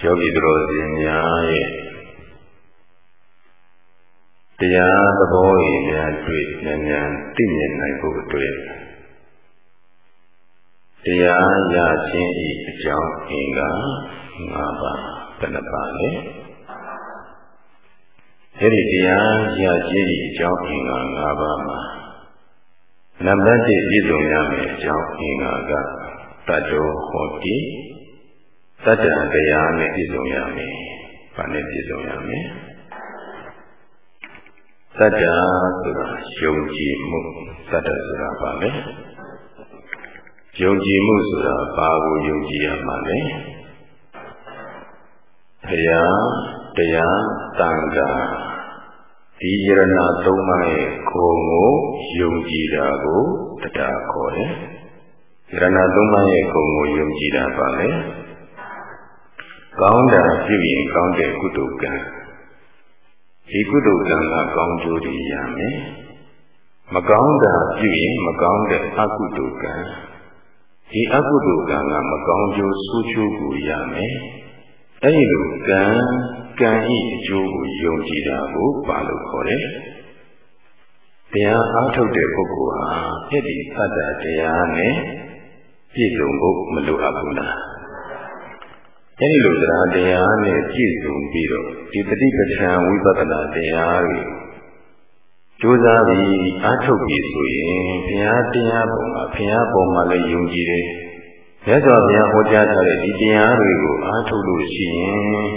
ယောဂီတော်ရှင်များရဲ့တရားသဘောရည်များတွေ့ဉာဏ်ဉာဏ်သိမြင်နိုင်ဖို့အတွက်တရားရခြင်းဤအကြောင်းအင်္ဂါ၅ပါးဘယ်နှပါလဲအဲ့ဒီတရားရခြင်းဤအကြောင်းအင်္ဂါ၅ပါးမှာနံပါတ်1ပြည့်စုံရမယ်အကြောင်းအင်္ဂါကတတ္တောဟောတိ တတ္တတရားနဲ့ပြည့်စုံရမယ်။ဘာနဲ့ပြည့်စုံရမလဲ။တတ္တဆိုတာယုံကြည်မှုတတ္တဆိုတာဘာလဲ။ယုံကြည်မှုဆိုတာဘာကိုယုံကြည်ရမှာလဲ။ဘုရားတရားတန်ခါဒီယရဏသုံးပါးရဲ့ခုံကိုယုံကြည်တာကိုတတ္တခေါ်တယ်။ယရဏသုံးပါးရဲ့ခုံကိုယုံကြည်တာပါလေ။ ကောင်းတာပြုရင်ကောင်းတဲ့ကုသိုလ်ကံဒီကုသိုလ်ကံကကောင်းကျိုးတွေရမယ်မကောင်းတာပြုရင်မကောင်းတဲ့အကုသိုလ်ကံဒီအကုသိုလ်ကံကမကောင်းကျိုးဆိုးချိုးကိုရမယ်အဲဒီလိုကံကံဤအကျိုးကိုယုံကြည်တာကိုပါလို့ခေါ်တယ်တရားအားထုတ်တဲ့ပုဂ္ဂိုလ်ဟာအဲ့ဒီသတ္တတရားနဲ့ပြည့်စုံဖို့မလိုအပ်ဘူးလား အဲဒီလိုသရတရားနဲ့ပြည့်စုံပြီးတော့ဒီတတိပဋ္ဌာန်ဝိပဿနာတရားတွေကြိုးစားပြီးအားထုတ်ပြီးဆိုရင်ဘုရားတရားပုံမှာဘုရားပုံမှာလည်းယုံကြည်တယ်။မြတ်စွာဘုရားဟောကြားထားတဲ့ဒီတရားတွေကိုအားထုတ်လို့ရှိရင်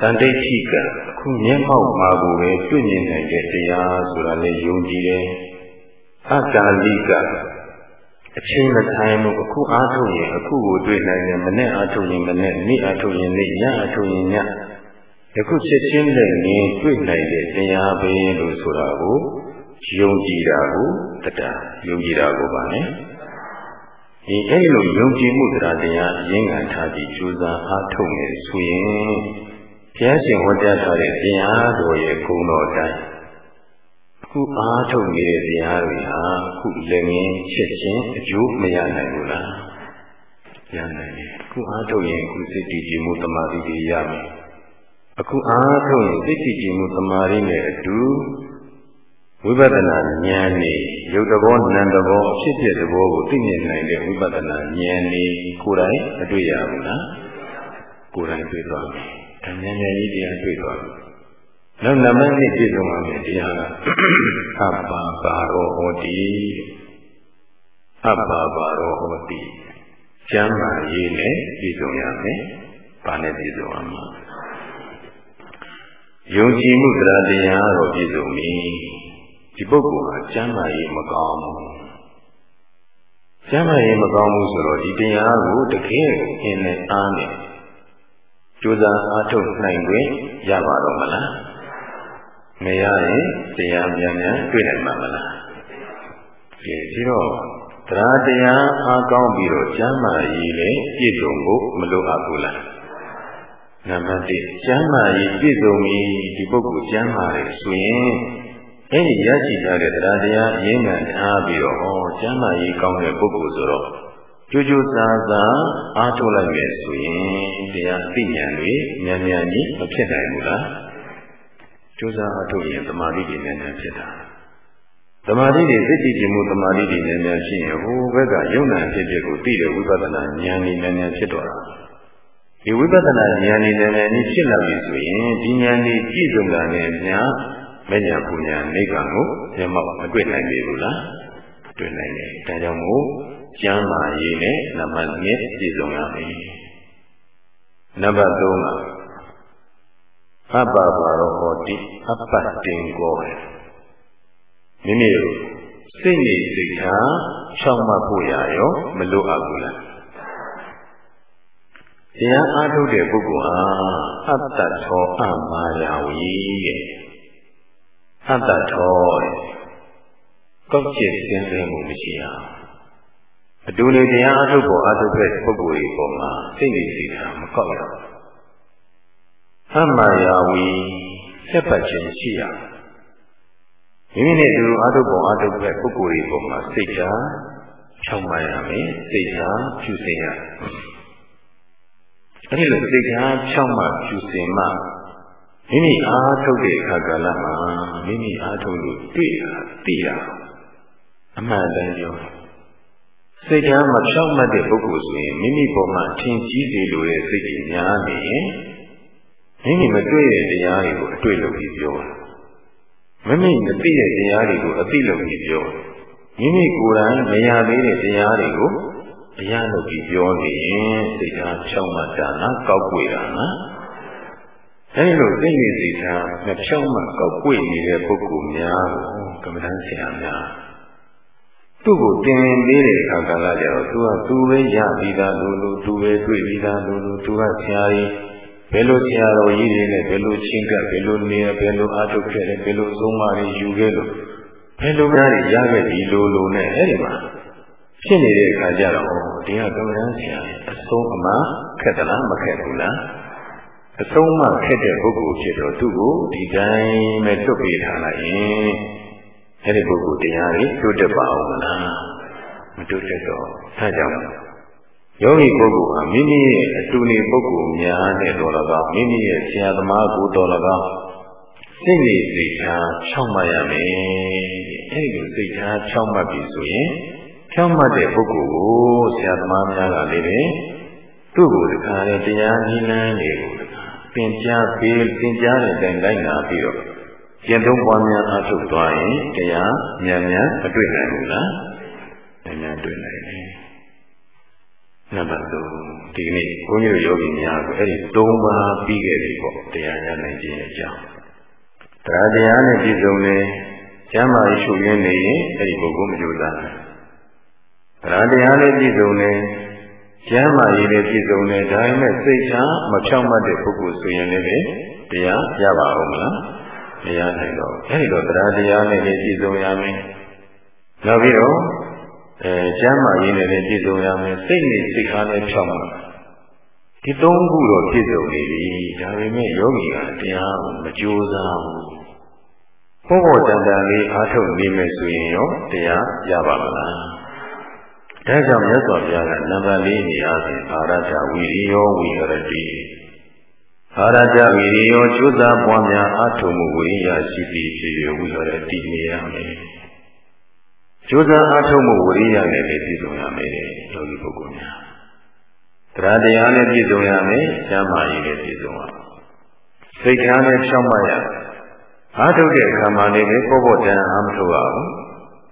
တန်တိဋ္ဌိကအခုမျက်မှောက်မှာကိုပဲတွေ့မြင်နိုင်တဲ့တရားဆိုတာလည်းယုံကြည်တယ်။အကာလိက အချိန်မတိုင်းလို့အခုအားထုတ်ရင်အခုကိုတွေ့နိုင်တယ်မနဲ့အားထုတ်ရင်မနဲ့နေ့အားထုတ်ရင်နေ့ညအားထုတ်ရင်ညယခုချက်ချင်းနဲ့ငင်းတွေ့နိုင်တဲ့တရားပဲလို့ဆိုတာကိုယုံကြည်တာကိုတရားယုံကြည်တာကိုပါနဲ့ဒီအဲ့လိုယုံကြည်မှုတရားတရားရင်းခံထားပြီးကြိုးစားအားထုတ်နေဆိုရင်ဘုရားရှင်ဟောကြားထားတဲ့တရားတော်ရဲ့ဂုဏ်တော်တိုင်း ခုအားထုတ်နေတဲ့တရားတွေဟာခုလည်းငင်းချက်ချင်းအကျိုးမရနိုင်ဘူးလားရနိုင်တယ်ခုအားထုတ်ရင်ခုစိတ်တည်ကြည်မှုတမာတိတွေရမယ်အခုအားထုတ်ရင်စိတ်တည်ကြည်မှုတမာတိနဲ့အတူဝိပဿနာဉာဏ်နဲ့ရုပ်တဘောနံတဘောအဖြစ်ဖြစ်တဘောကိုသိမြင်နိုင်တဲ့ဝိပဿနာဉာဏ်နဲ့ကိုယ်တိုင်မတွေ့ရဘူးလားကိုယ်တိုင်တွေ့သွားမယ်။ဒါဉာဏ်ဉာဏ်ကြီးတရားတွေ့သွားပြီ နောက်နမနဲ့ပြည့်စုံပါမယ်တရားကအပ္ပါပါရောဟောတိအပ္ပါပါရောဟောတိကျမ်းမာရေးနဲ့ပြည့်စုံရမယ်။ဘာနဲ့ပြည့်စုံရမှာယုံကြည်မှုတရားတရားတော့ပြည့်စုံပြီ။ဒီပုဂ္ဂိုလ်ဟာကျမ်းမာရေးမကောင်းဘူး။ကျမ်းမာရေးမကောင်းဘူးဆိုတော့ဒီတရားကိုတကယ်အင်းနဲ့အားနဲ့ကြိုးစားအားထုတ်နိုင်ခွင့်ရပါတော့မလား။ မရရင်တရားမြန်မြန်တွေ့နိုင်မှာမလားဒီပြီးတော့တရားတရားအားကောင်းပြီးတော့ကျမ်းမာရေးလည်းပြည့်စုံဖို့မလိုအပ်ဘူးလားနံပါတ်1ကျမ်းမာရေးပြည့်စုံပြီဒီပုဂ္ဂိုလ်ကျမ်းမာတယ်ဆိုရင်အဲဒီရရှိထားတဲ့တရားတရားရင်းမှန်ထားပြီးတော့ဟောကျမ်းမာရေးကောင်းတဲ့ပုဂ္ဂိုလ်ဆိုတော့ကြိုးကြိုးစားစားအားထုတ်လိုက်မယ်ဆိုရင်တရားသိဉာဏ်တွေဉာဏ်ဉာဏ်ကြီးမဖြစ်နိုင်ဘူးလား ကြိုးစားအထုတ်ရင်သမာဓိတွေနဲ့နဲ့ဖြစ်တာသမာဓိတွေစိတ်ကြည်ကြည်မှုသမာဓိတွေနဲ့နဲ့ဖြစ်ရင်ဟိုဘက်ကယုံနာဖြစ်ဖြစ်ကိုသိတဲ့ဝိပဿနာဉာဏ်နဲ့နဲ့ဖြစ်တော့တာဒီဝိပဿနာဉာဏ်နဲ့နဲ့นี่ဖြစ်လာပြီဆိုရင်ဒီဉာဏ်นี่ပြည့်စုံတာနဲ့ညာမဉ္ဇဉ်ပူညာနိဗ္ဗာန်ကိုမျက်မှောက်မတွေ့နိုင်ပြီဘူးလားတွေ့နိုင်တယ်ဒါကြောင့်မို့ကျမ်းမာရေးနဲ့နံပါတ်1ပြည့်စုံရမယ်နံပါတ်3က အပ္ပပါရောဟောတိအပ္ပတင်ကောမိမိတို့စိတ်နေစိတ်ထားချောက်မှတ်ဖို့ရရောမလိုအပ်ဘူးလားတရားအားထုတ်တဲ့ပုဂ္ဂိုလ်ဟာအတ္တသောအမာယာဝီတဲ့အတ္တသောကောက်ကျစ်စင်းစင်းမှုမရှိအောင်အတူတူတရားအားထုတ်ဖို့အားထုတ်တဲ့ပုဂ္ဂိုလ်တွေပေါ်မှာစိတ်နေစိတ်ထားမကောက်ရဘူး အမှန်ရာဝီဆက်ပတ်ခြင်းရှိရမိမိနဲ့တူအာထုပ်ပေါ်အာထုပ်ပဲပုဂ္ဂိုလ်တွေပေါ်မှာစိတ်ဓာတ်ဖြောင်းမှန်ရမယ်စိတ်ဓာတ်ဖြူစင်ရအဲဒီလိုစိတ်ထားဖြောင့်မှဖြူစင်မှမိမိအားထုတ်တဲ့အခါကာလမှာမိမိအားထုတ်လို့တွေ့တာသိတာအမှန်တမ်းပြောစိတ်ထားမဖြောင့်မတ်တဲ့ပုဂ္ဂိုလ်ဆိုရင်မိမိပေါ်မှာထင်ကြီးစေလိုတဲ့စိတ်ကြီးများနေရင် မိမိမတွေ့တဲ့တရားတွေကိုအတွေ့လုပ်ပြီးပြောတာမိမိမသိတဲ့တရားတွေကိုအသိလုပ်ပြီးပြောမိမိကိုယ်တိုင်မရသေးတဲ့တရားတွေကိုအရလုပ်ပြီးပြောနေရင်စိတ်ထားဖြောင့်မတ်တာလားကောက်ွေတာလားအဲဒီလိုသိနေစိတ်ထားမဖြောင့်မတ်ကောက်ွေနေတဲ့ပုဂ္ဂိုလ်များကိုကမ္မဋ္ဌာန်းဆရာများသူ့ကိုတင်ပေးတဲ့အခါကလည်းကျတော့သူကသူပဲရပြီးသားလို့လို့သူပဲတွေ့ပြီးသားလို့လို့သူကဆရာကြီး ဘယ်လိုဆရာတော်ကြီးတွေနဲ့ဘယ်လိုချင်းကပ်ဘယ်လိုနေဘယ်လိုအားထုတ်ခဲ့တယ်ဘယ်လိုဆုံးမတွေယူခဲ့လို့ဘယ်လိုများရခဲ့ပြီလို့လို့နဲ့အဲ့ဒီမှာဖြစ်နေတဲ့အခါကျတော့ဒီကကမ္မဋ္ဌာန်းဆရာအဆုံးအမခက်သလားမခက်ဘူးလားအဆုံးမခက်တဲ့ပုဂ္ဂိုလ်ဖြစ်တော့သူ့ကိုဒီတိုင်းပဲတွတ်ပေးထားလိုက်ရင်အဲ့ဒီပုဂ္ဂိုလ်တရားတွေတိုးတက်ပါအောင်မလားမတိုးတက်တော့အဲကြောင့် ယောဂီပုဂ္ဂိုလ်ဟာမိမိရဲ့အတူနေပုဂ္ဂိုလ်များနဲ့တော်လကောမိမိရဲ့ဆရာသမားကိုတော်လကောစိတ်နေစိတ်ထားချောင့်မရမယ်အဲ့ဒီလိုစိတ်ထားချောင့်မပြီဆိုရင်ချောင့်မတဲ့ပုဂ္ဂိုလ်ကိုဆရာသမားများကလည်းပဲသူ့ကိုဒီခါနဲ့တရားနည်းလမ်းတွေကိုသင်ကြားပေးသင်ကြားတဲ့အတိုင်းလိုက်နာပြီးတော့ကျင့်သုံးပွားများအားထုတ်သွားရင်တရားဉာဏ်ဉာဏ်မတွေ့နိုင်ဘူးလားဉာဏ်ဉာဏ်တွေ့နိုင်တယ် နံပါတ်3ဒီနေ့ဘုန်းကြီးတို့ယောဂီများကိုအဲ့ဒီ၃ပါးပြီးခဲ့ပြီပေါ့တရားရနိုင်ခြင်းအကြောင်းတရားတရားနဲ့ပြည့်စုံနေကျမ်းမာရေးရှုရင်းနေရင်အဲ့ဒီပုဂ္ဂိုလ်မကြိုးစားတရားတရားနဲ့ပြည့်စုံနေကျမ်းမာရေးနဲ့ပြည့်စုံနေဒါပေမဲ့စိတ်ချမဖြောင့်မတ်တဲ့ပုဂ္ဂိုလ်ဆိုရင်လည်းတရားရပါအောင်မလားမရနိုင်တော့အဲဒီတော့တရားတရားနဲ့လည်းပြည့်စုံရမယ်နောက်ပြီးတော့ အဲကျမ်းမာရေးနဲ့လည်းပြည့်စုံရမယ်စိတ်နဲ့စိတ်အားနဲ့ဖြောင့်မှာဒီသုံးခုတော့ပြည့်စုံနေပြီဒါပေမဲ့ယောဂီကတရားကိုမကြိုးစားဘူးဘောဘောတန်တန်လေးအားထုတ်နေမယ်ဆိုရင်ရောတရားရပါမလားဒါကြောင့်မြတ်စွာဘုရားကနံပါတ်၄နေရာစဉ်အာရထဝီရိယောဝီရတိအာရထဝီရိယောကျိုးစားပွားများအားထုတ်မှုဝိရိယရှိပြီးဖြစ်၍ဝီရတိနေရမယ် ကျိုးစားအားထုတ်မှုဝိရိယနဲ့လည်းပြည့်စုံရမယ်ယောဂီပုဂ္ဂိုလ်များတရားတရားနဲ့ပြည့်စုံရမယ်ကျမ်းမာရေးနဲ့ပြည့်စုံရမယ်စိတ်ထားနဲ့ဖြောင့်မတ်ရအားထုတ်တဲ့အခါမှာလည်းပေါ်ပေါ်တန်အားမထုတ်ရဘူး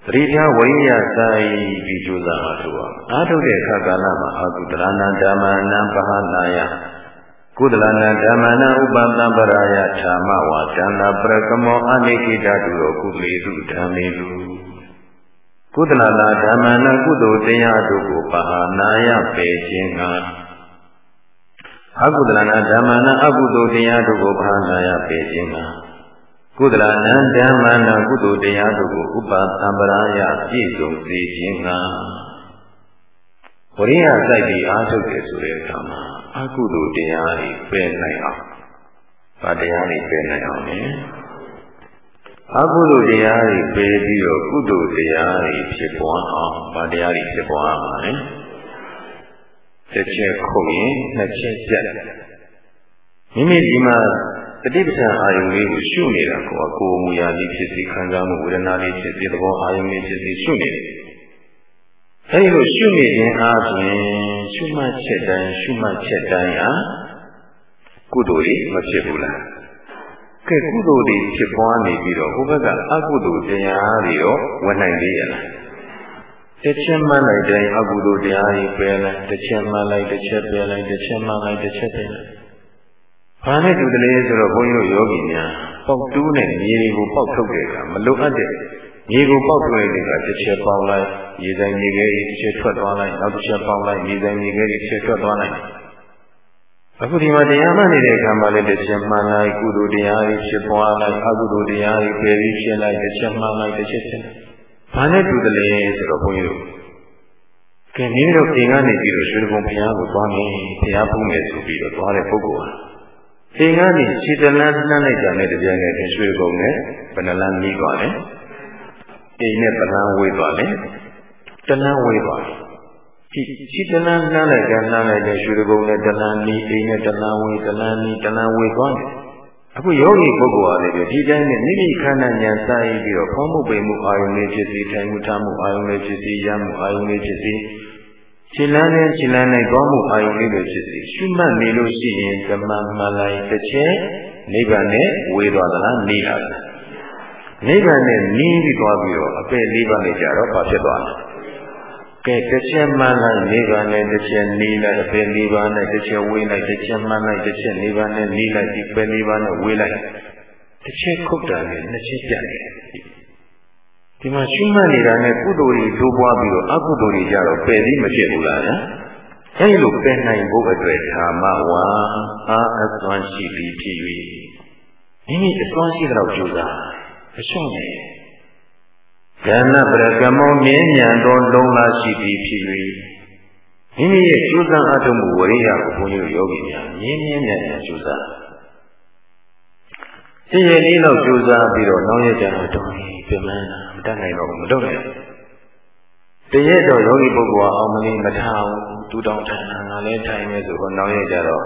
သတိထားဝိညာဉ်ဆိုင်ပြီးကြိုးစားအားထုတ်ရအားထုတ်တဲ့အခါကာလမှာအာကုတရဏဓမ္မနံပဟနာယကုသလနာဓမ္မနာဥပသံပရာယဓမ္မဝါဒနာပရကမောအနိကိတတုရောကုသလေတုဓမ္မေလူ ကုသလနာဓမ္မနာကုသိုလ်တရားတို့ကိုပဟာနာယပေခြင်းကအကုသလနာဓမ္မနာအကုသိုလ်တရားတို့ကိုပဟာနာယပေခြင်းကကုသလနာဓမ္မနာကုသိုလ်တရားတို့ကိုဥပသံပရာယပြည့်စုံစေခြင်းကဝရိယစိုက်ပြီးအားထုတ်တယ်ဆိုတဲ့အခါမှာအကုသိုလ်တရားတွေပယ်နိုင်အောင်ဗာတရားတွေပယ်နိုင်အောင်လေ အကုသိုလ်တရားတွေပယ်ပြီးတော့ကုသိုလ်တရားတွေဖြစ်ပွားအောင်ဗာတရားတွေဖြစ်ပွားမှာလေတစ်ချက်ခုတ်ရင်နှစ်ချက်ပြတ်မိမိဒီမှာတတိပဌာအာယုံလေးကိုရှုနေတာကိုအကိုမူရာလေးဖြစ်စီခံစားမှုဝေဒနာလေးဖြစ်စီသဘောအာယုံလေးဖြစ်စီရှုနေတယ်အဲဒီလိုရှုနေခြင်းအားဖြင့်ရှုမှတ်ချက်တိုင်းရှုမှတ်ချက်တိုင်းဟာကုသိုလ်တွေမဖြစ်ဘူးလား ကဲကုသိုလ်တွေဖြစ်ပွားနေပြီးတော့ဟိုဘက်ကအကုသိုလ်တရားတွေရောဝင်နိုင်သေးရဲ့လားတစ်ချက်မှလိုက်တိုင်းအကုသိုလ်တရားတွေပယ်လိုက်တစ်ချက်မှလိုက်တစ်ချက်ပယ်လိုက်တစ်ချက်မှလိုက်တစ်ချက်ပယ်လိုက်ဘာနဲ့တူတယ်လဲဆိုတော့ဘုန်းကြီးတို့ယောဂီများပေါက်တူးနဲ့မြေတွေကိုပေါက်ထုတ်တဲ့အခါမလိုအပ်တဲ့မြေကိုပေါက်ထွက်တဲ့အခါတစ်ချက်ပေါက်လိုက်ရေဆိုင်မြေခဲကြီးတစ်ချက်ထွက်သွားလိုက်နောက်တစ်ချက်ပေါက်လိုက်ရေဆိုင်မြေခဲကြီးတစ်ချက်ထွက်သွားလိုက် အခုဒီမှာတရားမှနေတဲ့အခါမှာလည်းတစ်ချက်မှန်လိုက်ကုသိုလ်တရားကြီးဖြစ်ပွားလိုက်အကုသိုလ်တရားကြီးပယ်ပြီးဖြစ်လိုက်တစ်ချက်မှန်လိုက်တစ်ချက်ဖြစ်လိုက်ဘာနဲ့တူတယ်လဲဆိုတော့ဘုန်းကြီးတို့ကဲမင်းတို့ပြင်ကနေပြီးတော့ရွှေဘုံဘုရားကိုသွားမယ်ဘုရားဖုံးမယ်ဆိုပြီးတော့သွားတဲ့ပုဂ္ဂိုလ်ဟာသင်္ကန်းนี่ခြေတလန်းနှမ်းလိုက်တာနဲ့တပြိုင်နက်တည်းရွှေကုန်နဲ့ဘယ်နှလန်းပြီးသွားလဲအိမ်နဲ့ပလန်းဝေးသွားလဲတလန်းဝေးသွား ရှိတလန်းနှမ်းလိုက်တယ်နှမ်းလိုက်တယ်ရွှေကုန်းနဲ့တလန်းနီးအိမ်နဲ့တလန်းဝေးတလန်းနီးတလန်းဝေးသွားတယ်အခုယောဂီပုဂ္ဂိုလ်အားလည်းဒီတိုင်းနဲ့မိမိခန္ဓာဉာဏ်စာရေးပြီးတော့ဖောင်းမှုပိန်မှုအာယုန်လေးဖြစ်စီထိုင်မှုထားမှုအာယုန်လေးဖြစ်စီရမှုအာယုန်လေးဖြစ်စီခြေလန်းနဲ့ခြေလန်းနဲ့သွားမှုအာယုန်လေးတွေဖြစ်စီရှုမှတ်နေလို့ရှိရင်ဓမ္မမှန်လိုက်တစ်ချက်နိဗ္ဗာန်နဲ့ဝေးသွားသလားနေလာသလားနိဗ္ဗာန်နဲ့နီးပြီးသွားပြီးတော့အပေလေးပါးနဲ့ကြတော့ဘာဖြစ်သွားလဲ ကဲတစ်ချက်မှန်လိုက်နိဗ္ဗာန်နဲ့တစ်ချက်နီးလိုက်အပေလေးပါးနဲ့တစ်ချက်ဝေးလိုက်တစ်ချက်မှန်လိုက်တစ်ချက်နိဗ္ဗာန်နဲ့နီးလိုက်ဒီပေလေးပါးနဲ့ဝေးလိုက်တစ်ချက်ခုတ်တာနဲ့နှစ်ချက်ပြတ်တယ်ဒီမှာရှုမှတ်နေတာနဲ့ကုသိုလ်တွေတိုးပွားပြီးတော့အကုသိုလ်တွေကြတော့ပယ်ပြီးမဖြစ်ဘူးလားညာအဲဒီလိုပယ်နိုင်ဖို့အတွက်ဓမ္မဝါအာအစွမ်းရှိပြီးဖြစ်၍မိမိအစွမ်းရှိတဲ့လောက်ကြိုးစားအရှုံးနေ ကဏ္ဍပရကမောမြင်းညံသောလုံးလာရှိပြီးဖြစ်၍မိမိရဲ့ကြိုးစားအထုံးမှုဝရိယကိုဘုန်းကြီးယောဂီများမြင်းမြင်းမြန်မြန်ကြိုးစားတည့်ရည်လေးတော့ကြိုးစားပြီးတော့နောက်ရကြတော့တော်ပြီပြန်မန်းမတတ်နိုင်တော့ဘူးမလုပ်နိုင်တည့်ရတော့ယောဂီပုဂ္ဂိုလ်ကအောင်မလေးမထားဘူးတူတောင်ထိုင်တာငါလည်းထိုင်မယ်ဆိုတော့နောက်ရကြတော့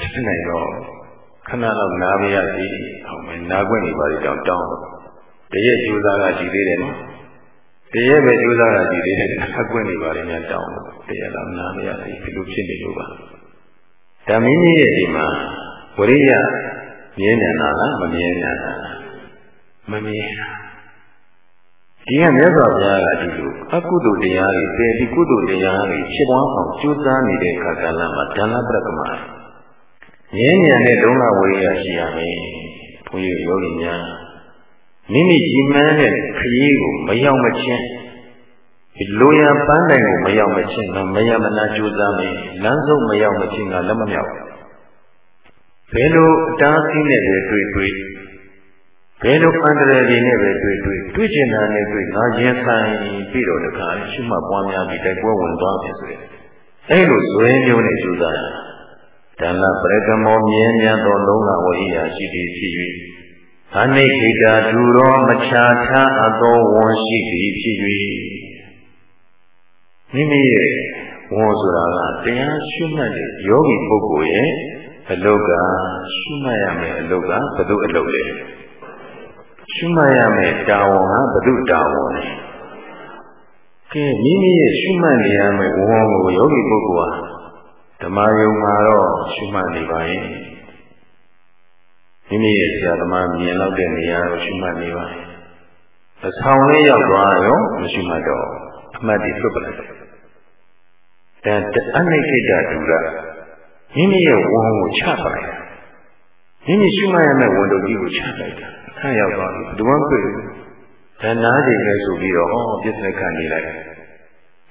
တတ်နိုင်တော့ခဏတော့နားမရစီအောင်မယ်နားခွင့်နေပါလေကြောင်းတောင်း တည့်ရကြိုးစားကရှိသေးတယ်နော်တည့်ရပဲကြိုးစားကရှိသေးတယ်နားခွင့်နေပါလေများတောင်းတည့်ရတော့နားမရစီဒီလိုဖြစ်နေလို့ပါဒါမင်းကြီးရဲ့ဒီမှာဝရိယမြင်နေတာလားမမြင်နေတာမမြင်တာဒီကမြတ်စွာဘုရားကဒီလိုအကုသိုလ်တရားတွေပယ်ဒီကုသိုလ်တရားတွေဖြစ်ပွားအောင်ကြိုးစားနေတဲ့ခါကလာမှာဒါနပရကမာငြင်းညံတဲ့ဒုက္ခဝိရိယရှိရမယ်ဘုန်းကြီးယောဂီများ မိမိကြီးမန်းတဲ့ခရီးကိုမရောက်မချင်းဒီလိုရပန်းတိုင်ကိုမရောက်မချင်းတော့မယမနာကြိုးစားမယ်လမ်းဆုံးမရောက်မချင်းကလက်မမြောက်ဘယ်လိုအတားအဆီးနဲ့ပဲတွေ့တွေ့ဘယ်လိုအန္တရာယ်တွေနဲ့ပဲတွေ့တွေ့တွေ့ကျင်တာနဲ့တွေ့ငါရင်ဆိုင်ပြီးတော့တခါရှုမှတ်ပွားများပြီးတိုက်ပွဲဝင်သွားပြီဆိုရင်အဲ့လိုဇွဲမျိုးနဲ့ကြိုးစားတာဒါနပရကမောမြင်းမြတ်သောလုံးလာဝိယရှိသည်ဖြစ်၍ အနိခိတာဒူရောမချာထားအပ်သောဝန်ရှိသည်ဖြစ်၍မိမိရဲ့ဝန်ဆိုတာကတရားရှုမှတ်တဲ့ယောဂီပုဂ္ဂိုလ်ရဲ့အလုတ်ကရှုမှတ်ရမယ်အလုတ်ကဘု து အလုတ်လဲရှုမှတ်ရမယ်တာဝန်ဟာဘု து တာဝန်လဲကဲမိမိရဲ့ရှုမှတ်နေရမယ်ဝန်ကိုယောဂီပုဂ္ဂိုလ်ဟာဓမ္မယုံမှာတော့ရှုမှတ်နေပါရဲ့ မိမိရဲ့ဆရာသမားမြင်လောက်တဲ့နေရာကိုရှုမှတ်နေပါရဲ့အဆောင်လေးရောက်သွားရောမရှုမှတ်တော့အမှတ်ဒီလွတ်ပလိုက်ဒါအနိဋ္ဌိတဒုရမိမိရဲ့ဝန်ကိုချပလိုက်မိမိရှုမှတ်ရမယ့်ဝန်တို့ကြီးကိုချလိုက်တာအခါရောက်သွားပြီဘယ်သူမှတွေ့ဘူးဒါနားချိန်လဲဆိုပြီးတော့ဟောပြစ္ဆေခနေလိုက်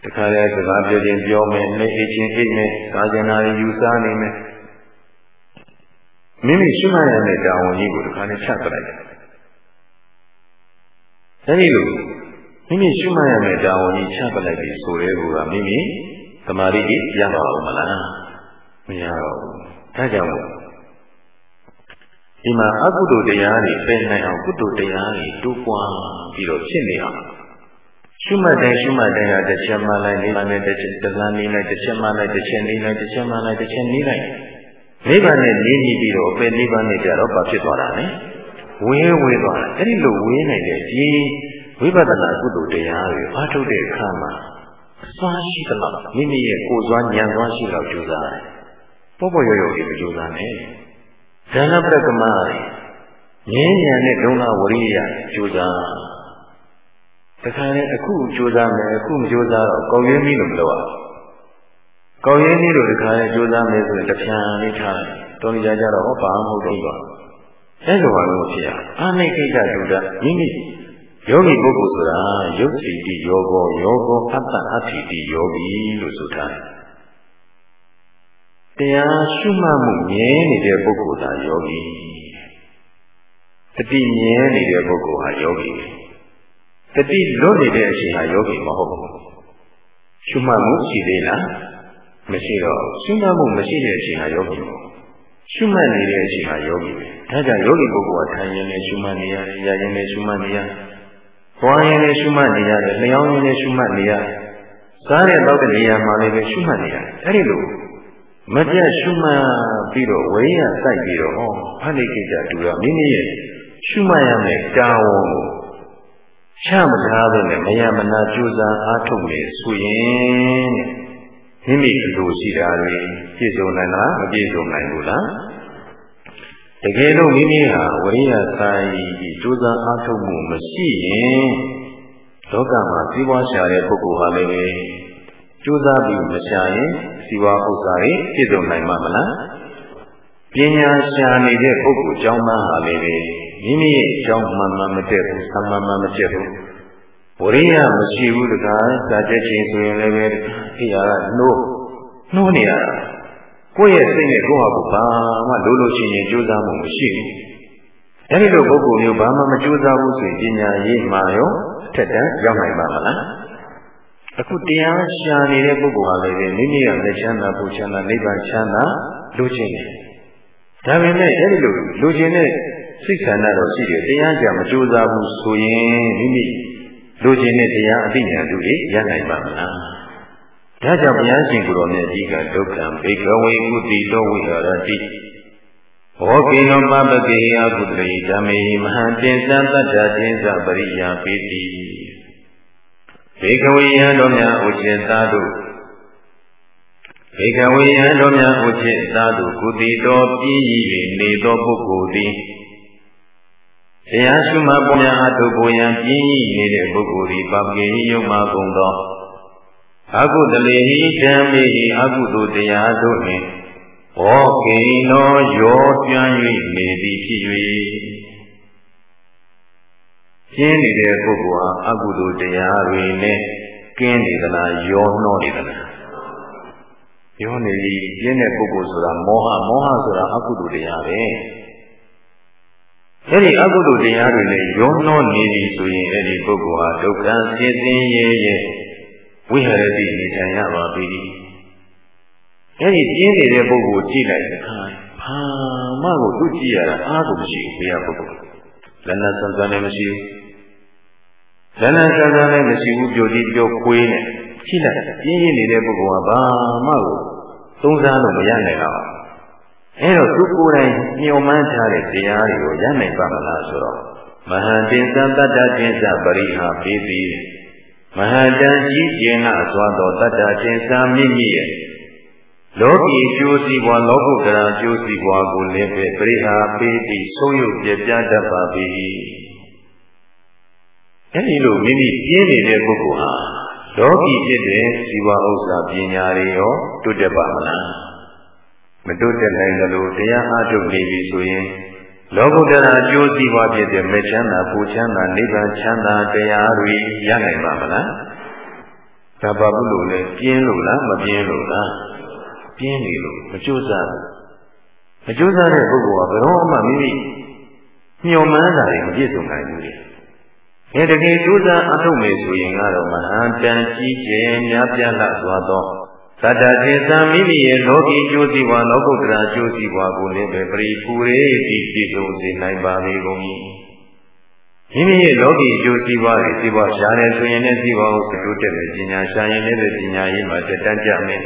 တခါလဲစကားပြောခြင်းပြောမယ်နေအိချင်းအိမယ်သာကျနာယူစားနေမယ် မိမိရှုမှတ်ရတဲ့တာဝန်ကြီးကိုတခါနဲ့ချပလိုက်တယ်အဲဒီလိုမိမိရှုမှတ်ရတဲ့တာဝန်ကြီးချပလိုက်ပြီဆိုတဲ့ကူကမိမိသမာဓိကြီးရပါဦးမလားမရတော့ဘူးဒါကြောင့်ဒီမှာအကုသိုလ်တရားတွေပယ်နိုင်အောင်ကုသိုလ်တရားတွေတိုးပွားပြီးတော့ဖြစ်နေအောင်ရှုမှတ်တယ်ရှုမှတ်တယ်ကတစ်ချက်မှလိုက်နေမှလည်းတစ်ချက်တစ်လမ်းနေလိုက်တစ်ချက်မှလိုက်တစ်ချက်နေလိုက်တစ်ချက်မှလိုက်တစ်ချက်နေလိုက် နိဗ္ဗာန်နဲ့နေနေပြီးတော့ပယ်နိဗ္ဗာန်နဲ့ကြတော့ဘာဖြစ်သွားတာလဲဝေးဝေးသွားတာအဲ့ဒီလိုဝေးနိုင်တဲ့ဒီဝိပဿနာကုသိုလ်တရားတွေအားထုတ်တဲ့အခါမှာစွမ်းရှိသလားမိမိရဲ့ကိုယ်စွမ်းဉာဏ်စွမ်းရှိတော့ကြိုးစားတယ်ပေါ့ပေါ့ရောရောကြီးကြိုးစားမယ်ဒါနပရကမငင်းဉာဏ်နဲ့ဒုက္ခဝရိယကြိုးစားတခါလေအခုကြိုးစားမယ်အခုမကြိုးစားတော့ကောင်းရင်းပြီလို့မလုပ်ရ ကောင်းရင်းပြီလို့တခါလေကြိုးစားမယ်ဆိုရင်တဖြန်လေးထားတယ်တော်ကြကြတော့ဟောဘာမှမဟုတ်တော့ပါအဲ့လိုပါလို့ဖြစ်ရအာနိကိတဒုဒ္ဒမိမိယောဂီပုဂ္ဂိုလ်ဆိုတာယုတ်တိတိယောဂောယောဂောအတ္တအတ္တိတိယောဂီလို့ဆိုထားတယ်တရားရှုမှတ်မှုမြဲနေတဲ့ပုဂ္ဂိုလ်သာယောဂီတတိမြဲနေတဲ့ပုဂ္ဂိုလ်ဟာယောဂီတတိလွတ်နေတဲ့အချိန်ဟာယောဂီမဟုတ်ဘူးရှုမှတ်မှုရှိသေးလား မရှိတော့ရှုမှတ်မှုမရှိတဲ့အချိန်ဟာယောဂီမဟုတ်ရှုမှတ်နေတဲ့အချိန်ဟာယောဂီပဲဒါကြောင့်ယောဂီပုဂ္ဂိုလ်ကထိုင်ရင်လည်းရှုမှတ်နေရတယ်၊ရရင်လည်းရှုမှတ်နေရတယ်၊ဘွားရင်လည်းရှုမှတ်နေရတယ်၊လျှောင်းရင်လည်းရှုမှတ်နေရတယ်စားတဲ့တော့တဲ့နေရာမှာလည်းပဲရှုမှတ်နေရတယ်အဲ့ဒီလိုမပြတ်ရှုမှတ်ပြီးတော့ဝိရိယစိုက်ပြီးတော့ဟောဖဏိကိစ္စတူတော့မိမိရဲ့ရှုမှတ်ရမယ့်တာဝန်ကိုချမထားဘဲနဲ့မယမနာကြိုးစားအားထုတ်နေဆိုရင် မိမိအလိုရှိတာတွေပြည့်စုံနိုင်လားမပြည့်စုံနိုင်ဘူးလားတကယ်လို့မိမိဟာဝရိယဆိုင်ပြီးကြိုးစားအားထုတ်မှုမရှိရင်လောကမှာစီးပွားရှာတဲ့ပုဂ္ဂိုလ်ဟာလည်းကြိုးစားပြီးမရှာရင်စီးပွားဥစ္စာတွေပြည့်စုံနိုင်မှာမလားပညာရှာနေတဲ့ပုဂ္ဂိုလ်အကြောင်းမှဟာလည်းမိမိရဲ့အကြောင်းမှန်မှန်မတည့်ဘူးသမမှန်မှန်မတည့်ဘူး ဝရိယမရှိဘူးတကားစာချက်ချင်းဆိုရင်လည်းပဲအိယာကနှိုးနှိုးနေရတာကိုယ့်ရဲ့စိတ်နဲ့ကိုယ့်ဟာကိုဘာမှလိုလိုချင်းချင်းကြိုးစားမှုမရှိဘူးအဲဒီလိုပုဂ္ဂိုလ်မျိုးဘာမှမကြိုးစားဘူးဆိုရင်ပညာရေးမှာရောအထက်တန်းရောက်နိုင်ပါမလားအခုတရားရှာနေတဲ့ပုဂ္ဂိုလ်ဟာလည်းမိမိရဲ့လက်ချမ်းသာပူချမ်းသာနိဗ္ဗာန်ချမ်းသာလိုချင်တယ်ဒါပေမဲ့အဲဒီလိုလိုချင်တဲ့စိတ်ဆန္ဒတော့ရှိတယ်တရားကြမကြိုးစားဘူးဆိုရင်မိမိ လူချင်းနဲ့တရားအသိဉာဏ်လူတွေရနိုင်ပါမလားဒါကြောင့်ဘုရားရှင်ကိုယ်တော်မြတ်ကြီးကဒုက္ခံဘေကဝေကုတိတောဝိဟာရတိဘောကိနောပပကေယကုတလေဓမ္မေမဟာတင်္သတ္ထာတင်္သပရိယာပေတိဘေကဝေယံတော်များဥစ္စသာတို့ဘေကဝေယံတော်များဥစ္စသာတို့ကုတိတော်ပြည့်ရည်နေသောပုဂ္ဂိုလ်သည် တရားရှုမှတ်ပေါ်များအထုကိုယံပြင်းဤနေတဲ့ပုဂ္ဂိုလ်ဒီပပကေဟိယုံမှာကုန်သောအကုတလေဟိဓမ္မေဟိအကုသိုလ်တရားတို့နှင့်ဘောကိနောရောပြန်း၍နေသည်ဖြစ်၍ကျင်းနေတဲ့ပုဂ္ဂိုလ်ဟာအကုသိုလ်တရားတွေနဲ့ကင်းနေသလားရောနှောနေသလားရောနေပြီးကျင်းတဲ့ပုဂ္ဂိုလ်ဆိုတာမောဟမောဟဆိုတာအကုသိုလ်တရားပဲ အဲ့ဒီအကုသိုလ်တရားတွေနဲ့ရောနှောနေပြီဆိုရင်အဲ့ဒီပုဂ္ဂိုလ်ဟာဒုက္ခဆင်းရဲရဲ့ရဲ့ဝိဟရတိနေထိုင်ရပါပြီ။အဲ့ဒီပြင်းနေတဲ့ပုဂ္ဂိုလ်ကြည့်လိုက်တဲ့အခါဘာမှကိုသူကြည့်ရတာအားကိုမရှိဘူးဘုရားပုဂ္ဂိုလ်။လက်နဲ့ဆန်းဆန်းလည်းမရှိဘူး။လက်နဲ့ဆန်းဆန်းလည်းမရှိဘူးကြိုကြည့်ကြိုခွေးနဲ့ကြည့်လိုက်ပြင်းရင်းနေတဲ့ပုဂ္ဂိုလ်ကဘာမှကိုသုံးစားလို့မရနိုင်တော့ အဲ့တော့သူကိုယ်တိုင်ညှော်မှန်းထားတဲ့တရားတွေကိုရနိုင်ပါမလားဆိုတော့မဟာတင်္သတတ္တတင်္စပရိဟာပေတိမဟာတန်ကြီးကျင်နာစွာသောတတ္တတင်္စမိမိရဲ့လောကီကျိုးစီးပွားလောကုတ္တရာကျိုးစီးပွားကိုလည်းပဲပရိဟာပေတိဆုံးယုတ်ပြပြတတ်ပါပြီအဲဒီလိုမိမိပြင်းနေတဲ့ပုဂ္ဂိုလ်ဟာလောကီဖြစ်တဲ့ဇီဝဥစ္စာပညာတွေရောတွတ်တက်ပါမလား မတိုးတက်နိုင်သလိုတရားအားထုတ်နေပြီဆိုရင်လောကုတ္တရာအကျိုးစီးပွားဖြစ်တဲ့မေချမ်းသာပူချမ်းသာနိဗ္ဗာန်ချမ်းသာတရားတွေရနိုင်ပါမလားဒါပါဘူးလို့လဲပြင်းလို့လားမပြင်းလို့လားပြင်းနေလို့မကြိုးစားမကြိုးစားတဲ့ပုဂ္ဂိုလ်ကဘယ်တော့မှမိမိမျှော်မှန်းတာတွေမပြည့်စုံနိုင်ဘူးလေအဲတကယ်ကြိုးစားအထုတ်မယ်ဆိုရင်ကတော့မဟာတန်ကြီးကျယ်များပြားလာစွာသော သတ္တသေသံမိမိရဲ့လောကီကျိုးစီးပွားလောကုတ္တရာကျိုးစီးပွားကိုလည်းပဲပရိပူရေပြီးပြည့်စုံစေနိုင်ပါလေကုန်၏မိမိရဲ့လောကီကျိုးစီးပွားတွေစီးပွားရှားတယ်ဆိုရင်လည်းစီးပွားကိုတိုးတက်မယ်ပညာရှားရင်လည်းပညာရေးမှာတက်တန်းကြမယ်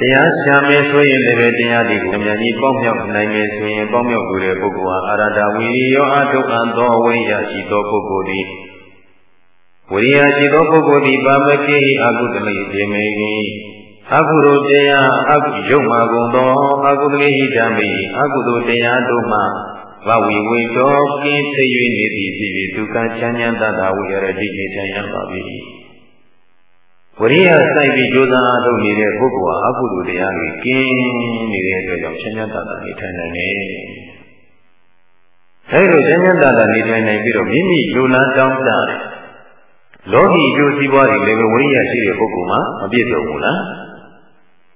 တရားရှာမယ်ဆိုရင်လည်းတရားတွေကိုအများကြီးပေါင်းမြောက်နိုင်မယ်ဆိုရင်ပေါင်းမြောက်လို့တဲ့ပုဂ္ဂိုလ်ဟာအာရတာဝီရောအတုအံသောဝိရရှိသောပုဂ္ဂိုလ်သည် ဝိရိယရှိသောပုဂ္ဂိုလ်သည်ပါမကိအကုသလိဇေမေကိအကုသိုလ်တရားအကုယုတ်မှကုန်သောအကုသလိဟိဓမ္မိအကုသိုလ်တရားတို့မှဘဝီဝေတော်ကင်းသိ၍နေသည်ဖြစ်ပြီးဒုက္ခချမ်းချမ်းသာသာဝိရတိနေထိုင်ရပါပြီဝရိယစိုက်ပြီးကြိုးစားအထုတ်နေတဲ့ပုဂ္ဂိုလ်ဟာအကုသိုလ်တရားတွေကင်းနေတဲ့အတွက်ကြောင့်ချမ်းချမ်းသာသာနေထိုင်နိုင်တယ်အဲလိုချမ်းချမ်းသာသာနေထိုင်နိုင်ပြီးတော့မိမိလူလားတောင်းတတယ် လောကီအကျိုးစီးပွားတွေလည်းဝိရိယရှိတဲ့ပုဂ္ဂိုလ်မှာမပြည့်စုံဘူးလား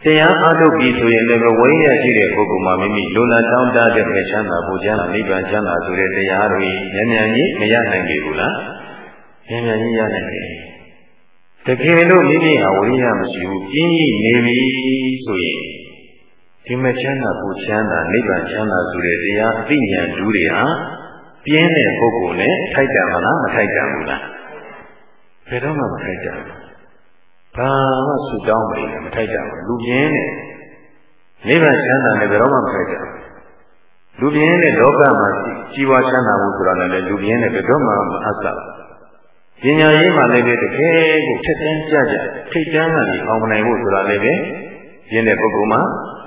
တရားအားထုတ်ပြီးဆိုရင်လည်းဝိရိယရှိတဲ့ပုဂ္ဂိုလ်မှာမိမိလိုလားတောင်းတတဲ့ပဲချမ်းသာဖို့ချမ်းသာနိဗ္ဗာန်ချမ်းသာဆိုတဲ့တရားတွေဉာဏ်ဉာဏ်ကြီးမရနိုင်ပြီဘူးလားဉာဏ်ဉာဏ်ကြီးရနိုင်တယ်တကယ်လို့မိမိဟာဝိရိယမရှိဘူးပြင်းကြီးနေပြီဆိုရင်ဒီမချမ်းသာဖို့ချမ်းသာနိဗ္ဗာန်ချမ်းသာဆိုတဲ့တရားအသိဉာဏ်ဓူးတွေဟာပြင်းတဲ့ပုဂ္ဂိုလ်နဲ့ထိုက်တန်မလားမထိုက်တန်ဘူးလား ဘယ်တော့မှမထိုက်ကြဘူးဘာမှဆူတောင်းမနေနဲ့မထိုက်ကြဘူးလူပြင်းနဲ့နိဗ္ဗာန်ချမ်းသာနဲ့ဘယ်တော့မှမထိုက်ကြဘူးလူပြင်းနဲ့လောကမှာကြီးပွားချမ်းသာမှုဆိုတာလည်းလူပြင်းနဲ့ဘယ်တော့မှမအပ်စားပညာရေးမှလည်းတကယ်ကိုထက်တန်းကြကြထိတ်တန်းကနေအောင်မနိုင်ဖို့ဆိုတာလည်းပဲရင်းတဲ့ပုဂ္ဂိုလ်မှ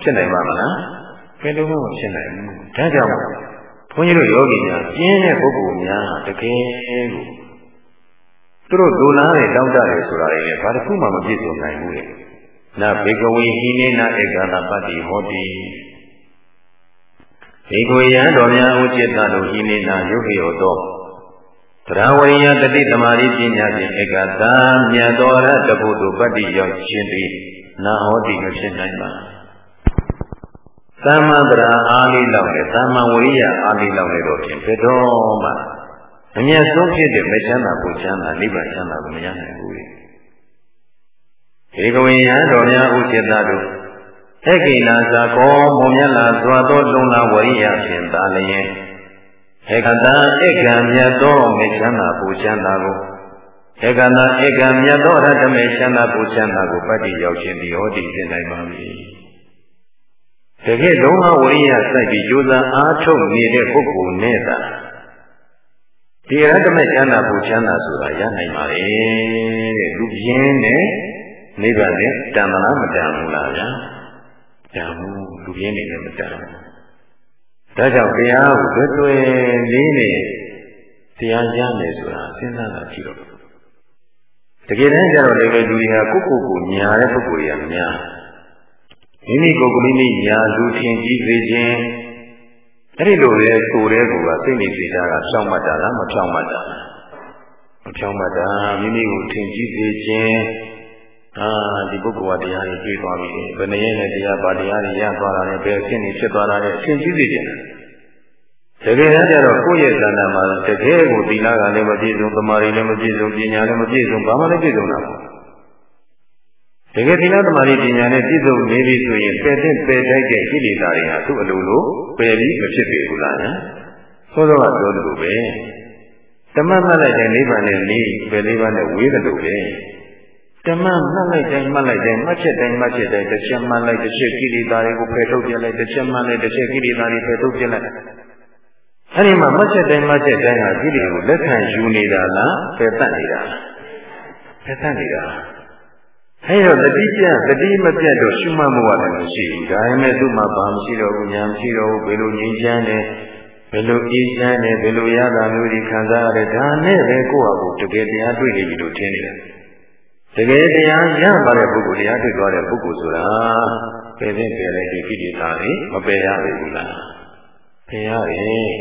ဖြစ်နိုင်ပါမလားဘယ်လိုမှမဖြစ်နိုင်ဘူးဒါကြောင့်ဘုန်းကြီးတို့ယောဂီများပြင်းတဲ့ပုဂ္ဂိုလ်များတကယ်ကို သူတို့ဒုလားတွေတောင်းတတယ်ဆိုတာလည်းဘာတစ်ခုမှမပြည့်စုံနိုင်ဘူးလေနာဘေကဝေဟိနေနာဧကနာပတ္တိဟောတိဘေကဝေယံတော်များဥจิตတတို့ဟိနေနာယုတ်ရောတော့တရားဝရိယတတိသမารိပညာဖြင့်ဧကသာမြတ်တော်ရတဘုသူပတ္တိရောက်ခြင်းသည်နာဟောတိမဖြစ်နိုင်ပါသမ္မာတရားအားလေးလောက်နဲ့သမ္မာဝရိယအားလေးလောက်နဲ့တော့ဖြင့်ဘယ်တော့မှ အမြတ်ဆုံးဖြစ်တဲ့မချမ်းသာပူချမ်းသာနိဗ္ဗာန်ချမ်းသာကိုမရနိုင်ဘူးလေဧကဝိယံတော်များဥจิตတို့ဧကိနာသာကောမုံမြတ်လာစွာသောလုံလာဝရိယဖြင့်သာလျင်ဧကတံဧကံမြတ်သောမေချမ်းသာပူချမ်းသာကိုဧကနာဧကံမြတ်သောရတမေချမ်းသာပူချမ်းသာကိုပတ္တိရောက်ခြင်းဒီဟောတိဖြစ်နိုင်ပါမည်တကယ်လုံးဝဝိရိယစိုက်ပြီးကြိုးစားအားထုတ်နေတဲ့ပုဂ္ဂိုလ်နဲ့သာ ဒီရတမေချမ်းသာပူချမ်းသာဆိုတာရနိုင်ပါလေတဲ့လူပြင်းနဲ့နိဗ္ဗာန်နဲ့တန်မလားမတန်ဘူးလားဗျာတန်ဘူးလူပြင်းနေလည်းမတန်ဘူးဒါကြောင့်တရားကိုတွယ်တွယ်လေးနဲ့တရားရမယ်ဆိုတာစဉ်းစားတာကြည့်တော့တကယ်တမ်းကျတော့လည်းလူတွေဟာကိုယ့်ကိုယ်ကိုညာတဲ့ပုဂ္ဂိုလ်တွေကများမိမိကိုယ်ကိုမိမိညာလူထင်ကြီးစေခြင်း အဲ့ဒီလိုလေကိုယ်ရဲ့ကိုယ်ကစိတ်နေစိတ်ဓာတ်ကဖြောင်းမှတ်တာလားမဖြောင်းမှတ်တာလားမဖြောင်းမှတ်တာမိမိကိုထင်ကြီးစေခြင်းအာဒီပုဂ္ဂိုလ်ကတရားကြီးပြေးသွားပြီဘယ်နည်းနဲ့တရားပါတရားကြီးရသွားတာလဲဘယ်အဖြစ်နေဖြစ်သွားတာလဲအထင်ကြီးစေခြင်းတကယ်တမ်းကျတော့ကိုယ့်ရဲ့သဏ္ဍာန်မှာတကယ်ကိုသီလကလည်းမပြည့်စုံသမာဓိလည်းမပြည့်စုံပညာလည်းမပြည့်စုံဘာမှလည်းပြည့်စုံတာမဟုတ် တကယ်သီလသမာဓိပညာနဲ့ပြည့်စုံနေပြီဆိုရင်ပယ်တဲ့ပယ်တိုက်တဲ့ကိလေသာတွေဟာသူ့အလိုလိုပယ်ပြီးမဖြစ်ပြီဘူးလားညာသို့တော့ပြောတယ်လို့ပဲဓမ္မမှတ်လိုက်တဲ့နိဗ္ဗာန်နဲ့နေပယ်လေးပါးနဲ့ဝေးတယ်လို့ပဲဓမ္မမှတ်လိုက်တိုင်းမှတ်လိုက်တိုင်းမှတ်ချက်တိုင်းမှတ်ချက်တိုင်းတစ်ချက်မှတ်လိုက်တစ်ချက်ကိလေသာတွေကိုဖယ်ထုတ်ပြလိုက်တစ်ချက်မှတ်လိုက်တစ်ချက်ကိလေသာတွေဖယ်ထုတ်ပြလိုက်အဲ့ဒီမှာမှတ်ချက်တိုင်းမှတ်ချက်တိုင်းဟာကိလေသာကိုလက်ခံယူနေတာလားဖယ်တတ်နေတာလားဖယ်တတ်နေတာ အဲ့တော့တတိပြတတိမပြတ်တော့ရှုမှတ်မှုကလည်းမရှိဘူးဒါပေမဲ့သူ့မှာဘာမရှိတော့ဘူးညာမရှိတော့ဘူးဘယ်လိုငြိမ်းချမ်းတယ်ဘယ်လိုအေးချမ်းတယ်ဘယ်လိုရတာမျိုးဒီခံစားရတယ်ဒါနဲ့ပဲကိုယ့်ဟာကိုယ်တကယ်တရားတွေ့နေပြီလို့ထင်နေတယ်တကယ်တရားရပါတဲ့ပုဂ္ဂိုလ်တရားတွေ့သွားတဲ့ပုဂ္ဂိုလ်ဆိုတာပယ်တဲ့ပယ်လိုက်ဒီကိလေသာတွေမပယ်ရဘူးလားပယ်ရတယ်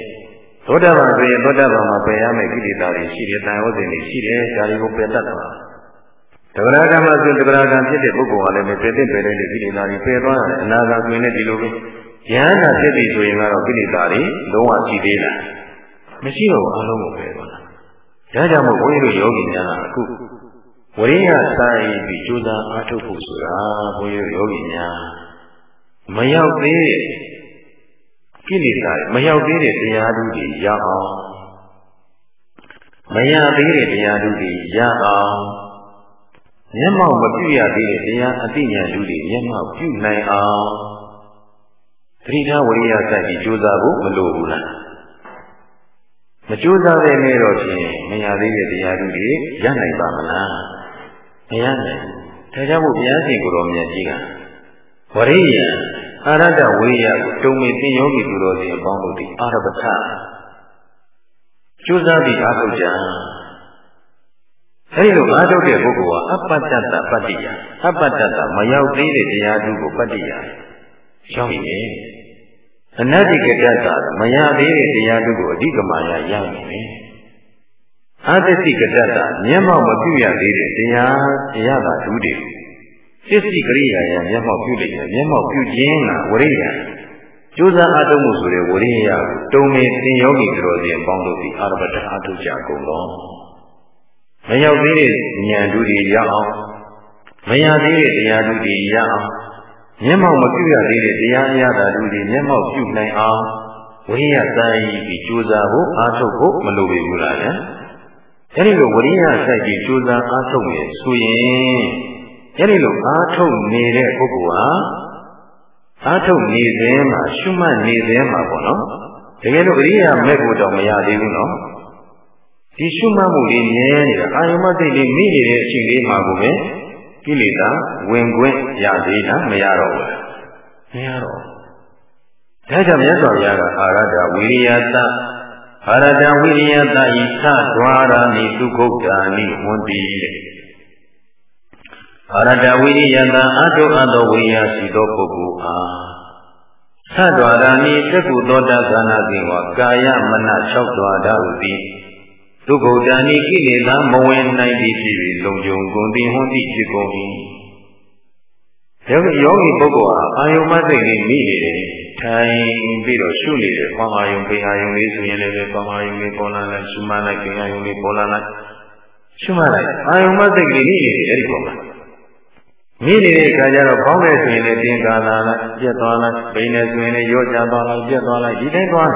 သောတာပန်ဆိုရင်သောတာပန်မှာပယ်ရမယ့်ကိလေသာတွေရှိတယ်တန်ဟောစဉ်တွေရှိတယ်ဒါတွေကိုပယ်တတ်တာ တဂရကမဆိုတဂရကဖြစ်တဲ့ပုဂ္ဂိုလ်ဟာလည်းပယ်တဲ့ပယ်တဲ့ကိလေသာတွေပယ်သွားတယ်အနာဂတ်ဆိုရင်လည်းဒီလိုပဲယန္တာဖြစ်ပြီဆိုရင်ကတော့ကိလေသာတွေလုံးဝရှိသေးလားမရှိတော့ဘူးအလုံးကိုပယ်သွားတာဒါကြောင့်မို့ဘုန်းကြီးတို့ယောဂီများအခုဝရိယဆိုင်ပြီးကြိုးစားအားထုတ်ဖို့ဆိုတာဘုန်းကြီးတို့ယောဂီများမရောက်သေးတဲ့ကိလေသာမရောက်သေးတဲ့တရားဓုတွေရအောင်မရသေးတဲ့တရားဓုတွေရအောင် မျက်မှောက်မပြုရသေးတဲ့တရားအသိဉာဏ်ဓုတွေမျက်မှောက်ပြုနိုင်အောင်သတိထားဝရိယဆိုင်ပြီးကြိုးစားဖို့မလိုဘူးလားမကြိုးစားတဲ့နေ့တော့ဖြင့်မရသေးတဲ့တရားဓုတွေရနိုင်ပါမလားမရနိုင်ဒါကြောင့်မို့ဘုရားရှင်ကိုယ်တော်မြတ်ကြီးကဝရိယအာရတဝိယကိုတုံမေသင်ယောဂီသူတော်စင်အပေါင်းတို့ဒီအာရပထကျိုးစားပြီးအားထုတ်ကြ အဲဒီလိုအားထုတ်တဲ့ပုဂ္ဂိုလ်ဟာအပတ္တတပတ္တိယအပတ္တတမရောက်သေးတဲ့တရားသူကိုပတ္တိယရောက်ရင်အနတ္တိကတ္တမရသေးတဲ့တရားသူကိုအဓိကမာယရနိုင်တယ်အာသတိကတ္တမျက်မှောက်မပြုရသေးတဲ့တရားတရားသာဒုတွေပစ္စည်းကရိယာယမျက်မှောက်ပြုလိမ့်မယ်မျက်မှောက်ပြုခြင်းကဝရိယကျိုးစားအထုံးမှုဆိုတဲ့ဝရိယတုံမေသင်ယောဂီတော်စဉ်ပေါင်းလို့ဒီအာရပတအထုကြကုန်တော့ မရောက်သေးတဲ့ဉာဏ်ဓုတွေရအောင်မရသေးတဲ့တရားဓုတွေရအောင်မျက်မှောက်မပြုရသေးတဲ့တရားအရာဓုတွေမျက်မှောက်ပြုနိုင်အောင်ဝိရိယစိုင်းပြီးကြိုးစားဖို့အားထုတ်ဖို့မလိုပေဘူးလားဗျာအဲဒီလိုဝရိယစိုက်ပြီးကြိုးစားအားထုတ်နေဆိုရင်အဲဒီလိုအားထုတ်နေတဲ့ပုဂ္ဂိုလ်ဟာအားထုတ်နေစဉ်မှာရှုမှတ်နေစဉ်မှာပေါ့နော်တကယ်လို့အရိယာမဲ့ကိုတော့မရသေးဘူးနော် ဒီရှုမှတ်မှုလေးမြဲနေတာအာယုမသိလေးမိနေတဲ့အချိန်လေးမှာကိုပဲကိလေသာဝင်ခွင့်ရသေးတာမရတော့ဘူးမရတော့ဒါကြောင့်မြတ်စွာဘုရားကအာရတဝိရိယတအာရတဝိရိယတဤသဒွါရာနိဒုက္ခတာနိဝန္တိအာရတဝိရိယတအတုအတောဝိရိယရှိသောပုဂ္ဂိုလ်အားသဒ္ဒဝါရဏိတက္ကုသောတသနာတိဝကာယမန၆ဒွါရဟုသည် ဒုက္ခတန်ဤကိလေသာမဝင်နိုင်သည်ဖြစ်၍လုံခြုံကုန်သည်ဟွန်းသည်ဖြစ်ကုန်၏ယောဂီယောဂီပုဂ္ဂိုလ်ဟာအာယုမသိနေမိနေတယ်ထိုင်ပြီးတော့ရှုနေတယ်ပမာယုံပိအာယုံလေးဆိုရင်လည်းပမာယုံလေးပေါ်လာလိုက်ရှုမှလိုက်ပိအာယုံလေးပေါ်လာလိုက်ရှုမှလိုက်အာယုမသိနေမိနေတယ်အဲ့ဒီပေါ်မှာမိနေတဲ့အခါကျတော့ကောင်းတယ်ဆိုရင်လည်းတင်ကာလာလိုက်ပြက်သွားလိုက်ဘိနေဆိုရင်လည်းရော့ချသွားလိုက်ပြက်သွားလိုက်ဒီတိုင်းသွား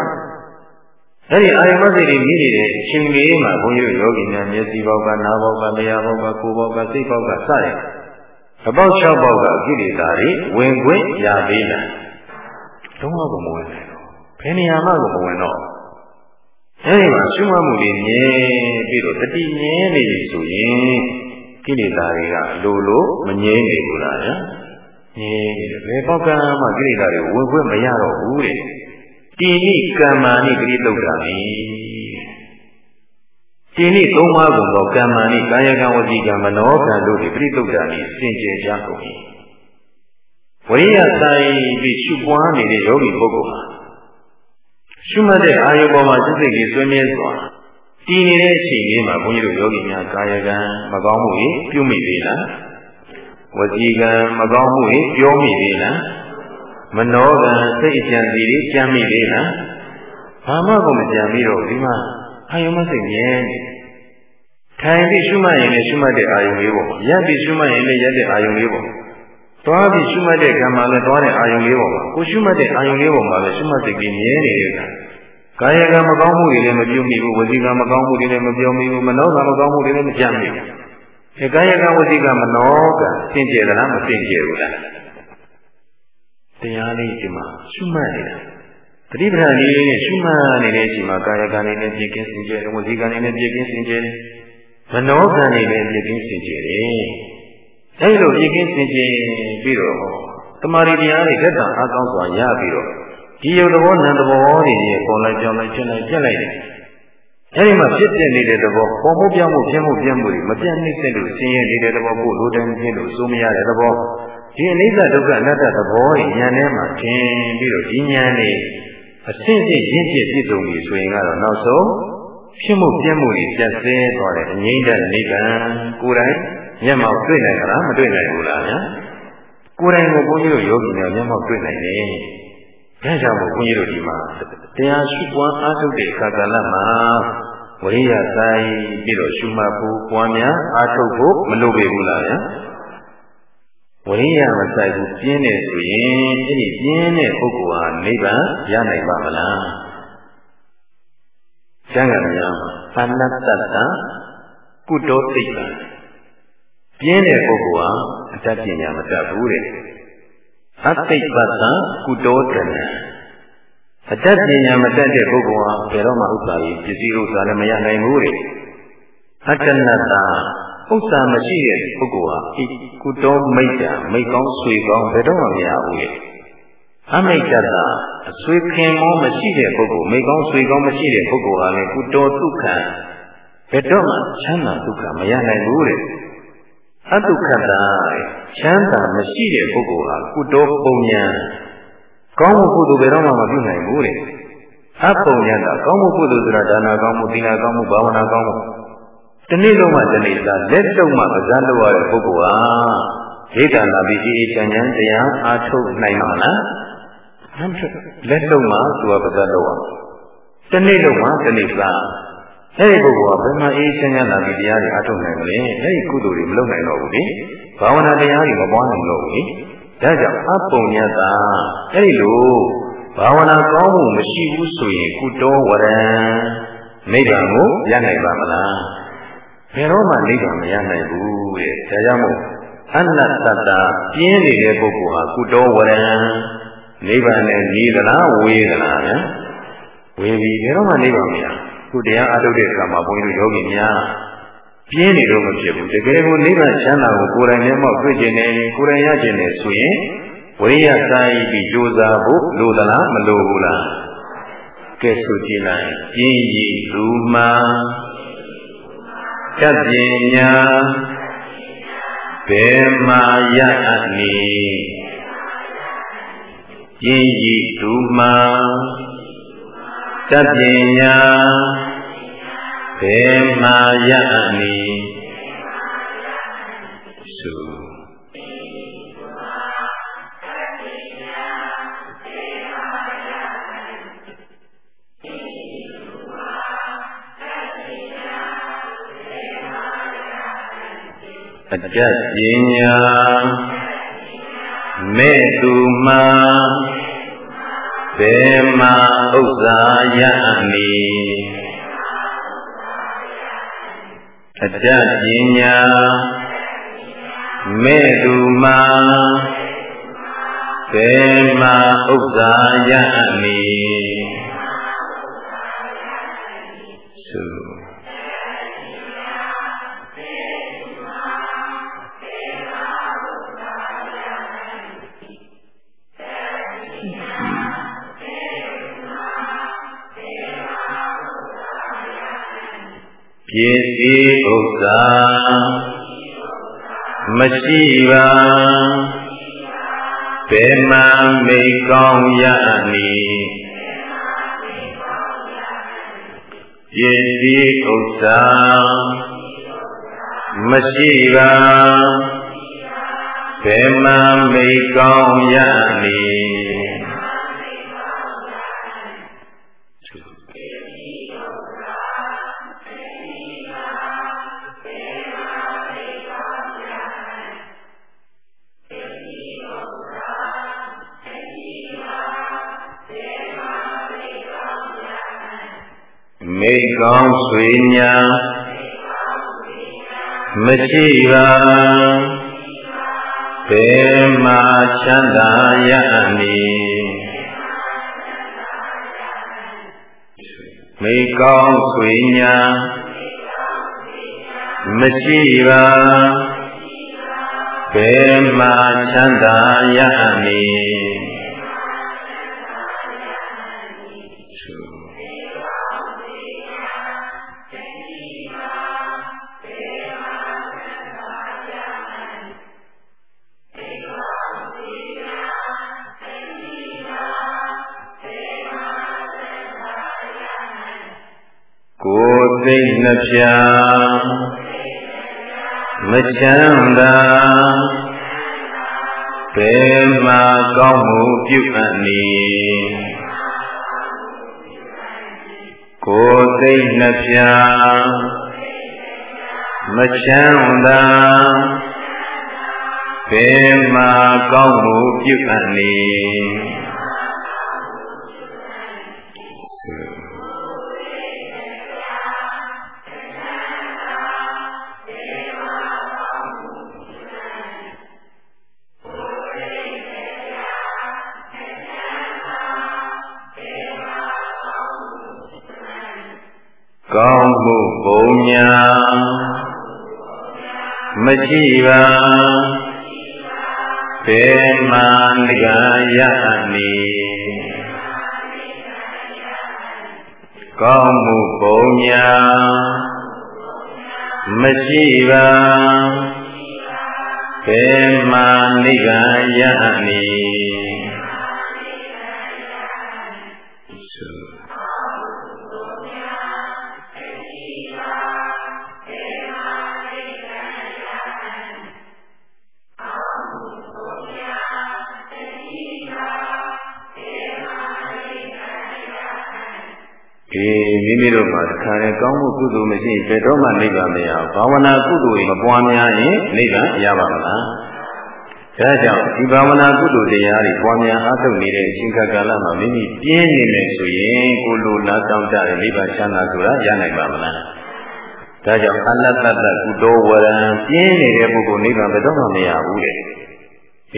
အဲ့ဒီအာယမစိတ်တွေမိနေတဲ့အချိန်လေးမှာဘုန်းကြီးတို့ယောဂီများမျက်စိပေါက်ကနားပေါက်ကလျှာပေါက်ကကိုယ်ပေါက်ကစိတ်ပေါက်ကစရအပေါက်၆ပေါက်ကကိလေသာတွေဝင်ခွင့်ရသေးလားလုံးဝမဝင်နိုင်တော့ဘယ်နေရာမှမဝင်တော့အဲဒီမှာရှုမှတ်မှုတွေမြဲပြီးတော့တတိမြဲနေပြီဆိုရင်ကိလေသာတွေကအလိုလိုမငြိမ်းနေဘူးလားညာငြိမ်းနေတယ်ဘယ်ပေါက်ကမှကိလေသာတွေဝင်ခွင့်မရတော့ဘူးတဲ့ တိနိကမ္မာနိပရိသုဒ္ဓမိတိနိသုံးပါးကုန်သောကမ္မာနိကာယကံဝစီကံမနောကံတို့သည်ပရိသုဒ္ဓမိစင်ကြယ်ကြကုန်၏ဝိရိယဆိုင်ပြီးရှုပွားနေတဲ့ယောဂီပုဂ္ဂိုလ်ဟာရှုမှတ်တဲ့အာယုပေါ်မှာစိတ်စိတ်ကြီးဆွေးမြဲစွာတည်နေတဲ့အချိန်လေးမှာဘုန်းကြီးတို့ယောဂီများကာယကံမကောင်းမှုတွေပြုမိသေးလားဝစီကံမကောင်းမှုတွေပြောမိသေးလား မနောကံစိတ်အကြံစီတွေကြံမိသေးလားဘာမှကိုမကြံပြီးတော့ဒီမှာအာယုံမစိတ်မြဲနေထိုင်ပြီးရှုမှတ်ရင်လည်းရှုမှတ်တဲ့အာယုံလေးပေါ့ရပ်ပြီးရှုမှတ်ရင်လည်းရပ်တဲ့အာယုံလေးပေါ့သွားပြီးရှုမှတ်တဲ့ကံမှာလည်းသွားတဲ့အာယုံလေးပေါ့ကိုရှုမှတ်တဲ့အာယုံလေးပေါ့မှာလည်းရှုမှတ်စိတ်ကြီးမြဲနေတဲ့ကာယကံမကောင်းမှုတွေလည်းမပြုမိဘူးဝစီကံမကောင်းမှုတွေလည်းမပြောမိဘူးမနောကံမကောင်းမှုတွေလည်းမကြံမိဘူးဒီကာယကံဝစီကံမနောကံစင်ကြယ်သလားမစင်ကြယ်ဘူးလား တရားလေးဒီမှာရှုမှတ်နေတာတတိပဌာန်လေးနဲ့ရှုမှတ်နေတဲ့အချိန်မှာကာယကံလေးနဲ့ပြည့်ကင်းစင်ကြယ်တယ်ဝစီကံလေးနဲ့ပြည့်ကင်းစင်ကြယ်တယ်မနောကံလေးနဲ့ပြည့်ကင်းစင်ကြယ်တယ်အဲဒီလိုပြည့်ကင်းစင်ကြယ်ပြီးတော့တမာရီတရားတွေသက်သာအားကောင်းစွာရပြီးတော့ဒီယုတ်သဘောနံသဘောတွေရဲ့ပေါ်လိုက်ကြောင်းလိုက်ဖြစ်လိုက်ပြက်လိုက်တယ်အဲဒီမှာဖြစ်ပြနေတဲ့သဘောပေါ်မှုပြောင်းမှုဖြစ်မှုပြင်းမှုတွေမပြတ်နှိမ့်တဲ့လို့ဆင်းရဲနေတဲ့သဘောကိုလိုတိုင်းဖြစ်လို့စိုးမရတဲ့သဘော ဒီအနိစ္စဒုက္ခအနတ္တသဘောဉာဏ်ထဲမှာထင်ပြီးတော့ဒီဉာဏ်နဲ့အစစ်စစ်ရင့်ကျက်ပြည့်စုံပြီဆိုရင်ကတော့နောက်ဆုံးဖြစ်မှုပြည့်မှုတွေပြတ်စဲသွားတဲ့အငြိမ့်တဲ့နိဗ္ဗာန်ကိုယ်တိုင်မျက်မှောက်တွေ့နိုင်ကြလားမတွေ့နိုင်ဘူးလားဗျာကိုယ်တိုင်ကိုဘုန်းကြီးတို့ယောဂီများမျက်မှောက်တွေ့နိုင်တယ်ဒါကြောင့်မို့ဘုန်းကြီးတို့ဒီမှာတရားရှိပွားအားထုတ်တဲ့အခါကလည်းမှာဝိရိယဆိုင်ပြီးတော့ရှုမှတ်ဖို့ပွားများအားထုတ်ဖို့မလိုပေဘူးလားဗျာ ဝိရိယမဆိုင်ဘူးပြင်းနေဆိုရင်အဲ့ဒီပြင်းတဲ့ပုဂ္ဂိုလ်ဟာနိဗ္ဗာန်ရနိုင်ပါမလားကျမ်းဂန်များမှာသန္နတ္တကုတောသိက္ခာပြင်းတဲ့ပုဂ္ဂိုလ်ဟာအတတ်ပညာမတတ်ဘူးတဲ့အသိပ္ပတကုတောတဏအတတ်ပညာမတတ်တဲ့ပုဂ္ဂိုလ်ဟာဘယ်တော့မှဥစ္စာကြီးပစ္စည်းဥစ္စာလည်းမရနိုင်ဘူးတဲ့အတ္တနတ္တ ဥစ္စာမရှိတဲ့ပုဂ္ဂိုလ်ဟာဤကုတောမိတ်တာမိတ်ကောင်းဆွေကောင်းဘယ်တော့မှမရဘူးလေအမိတ်တတအဆွေခင်မောမရှိတဲ့ပုဂ္ဂိုလ်မိတ်ကောင်းဆွေကောင်းမရှိတဲ့ပုဂ္ဂိုလ်ဟာလည်းကုတောဒုက္ခဘယ်တော့မှချမ်းသာဒုက္ခမရနိုင်ဘူးတဲ့အတုခတချမ်းသာမရှိတဲ့ပုဂ္ဂိုလ်ဟာကုတောပုံညာကောင်းမှုကုသိုလ်ဘယ်တော့မှမပြုနိုင်ဘူးတဲ့အပုံညာတာကောင်းမှုကုသိုလ်ဆိုတာဒါနာကောင်းမှုသီလကောင်းမှုဘာဝနာကောင်းမှု တနေ့လုံးမှတနေ့သာလက်တုံမှပဇာလို့ရတဲ့ပုဂ္ဂိုလ်ဟာဒိဋ္ဌာနာပိစီချမ်းချမ်းတရားအားထုတ်နိုင်မှာလားလက်တုံမှသူကပဇာလို့ရတနေ့လုံးမှတနေ့သာအဲ့ဒီပုဂ္ဂိုလ်ကဘယ်မှာအေးချမ်းချမ်းသာပြီးတရားတွေအားထုတ်နိုင်မလဲအဲ့ဒီကုသိုလ်တွေမလုပ်နိုင်တော့ဘူးလေဘာဝနာတရားတွေမပွားနိုင်တော့ဘူးလေဒါကြောင့်အပုံညတာအဲ့ဒီလိုဘာဝနာကောင်းမှုမရှိဘူးဆိုရင်ကုတောဝရံနိဗ္ဗာန်ကိုရနိုင်ပါမလား ဘယ်တော့မှနိဗ္ဗာန်မရနိုင်ဘူးတဲ့ဒါကြောင့်မို့အနတ္တတပြင်းနေတဲ့ပုဂ္ဂိုလ်ဟာကုတောဝရံနိဗ္ဗာန်နဲ့ဤသလားဝေးသလားဗျာဝေးပြီဘယ်တော့မှနိဗ္ဗာန်မရခုတရားအထုတ်တဲ့အခါမှာဘုန်းကြီးတို့ယောဂီများပြင်းနေတော့မဖြစ်ဘူးတကယ်ကိုနိဗ္ဗာန်ချမ်းသာကိုကိုယ်တိုင်မျက်မှောက်တွေ့ကျင်နေကိုယ်တိုင်ရကျင်နေဆိုရင်ဝိရိယစာရည်ပြီးကြိုးစားဖို့လိုသလားမလိုဘူးလားကဲဆိုကြည့်လိုက်ပြင်းရည်ရူမာ တတ်ပညာဘယ်မှာရအပ်နေပြင်းရည်ရူမာတတ်ပညာဘယ်မှာရအပ်နေ အတ္တပညာမဲ့သူမှာဘယ်မှာဥစ္စာရမည်အတ္တပညာမဲ့သူမှာဘယ်မှာဥစ္စာရမည် ပစ္စည်းဥစ္စာမရှိပါဘယ်မှမိကောင်းရမည်ပစ္စည်းဥစ္စာမရှိပါဘယ်မှမိကောင်းရမည် မိကောင်းဆွေညာမရှိပါဘယ်မှာချမ်းသာရမည်မိကောင်းဆွေညာမရှိပါဘယ်မှာချမ်းသာရမည် တ်နှပြမချမ်းသာဘယ်မှာကောင်းမှုပြုအပ်နေကိုယ်စိတ်နှပြမချမ်းသာဘယ်မှာကောင်းမှုပြုအပ်နေ ညာမရှိပါဘယ်မှငကရနေကောင်းမှုပုံညာမရှိပါဘယ်မှနိဗ္ဗာန်ရနေ မိမိတို့မှာတခါလေကောင်းမှုကုသိုလ်မရှိဘယ်တော့မှနိဗ္ဗာန်မရဘူးဘာဝနာကုသိုလ်တွေမပွားများရင်နိဗ္ဗာန်ရပါမလားဒါကြောင့်ဒီဘာဝနာကုသိုလ်တရားတွေပွားများအားထုတ်နေတဲ့အချိန်ကာလမှာမိမိပြင်းနေမယ်ဆိုရင်ကိုလိုလားတောင်းတတဲ့နိဗ္ဗာန်ချမ်းသာဆိုတာရနိုင်ပါမလားဒါကြောင့်အနတ္တတကုတောဝရံပြင်းနေတဲ့ပုဂ္ဂိုလ်နိဗ္ဗာန်ဘယ်တော့မှမရဘူးတဲ့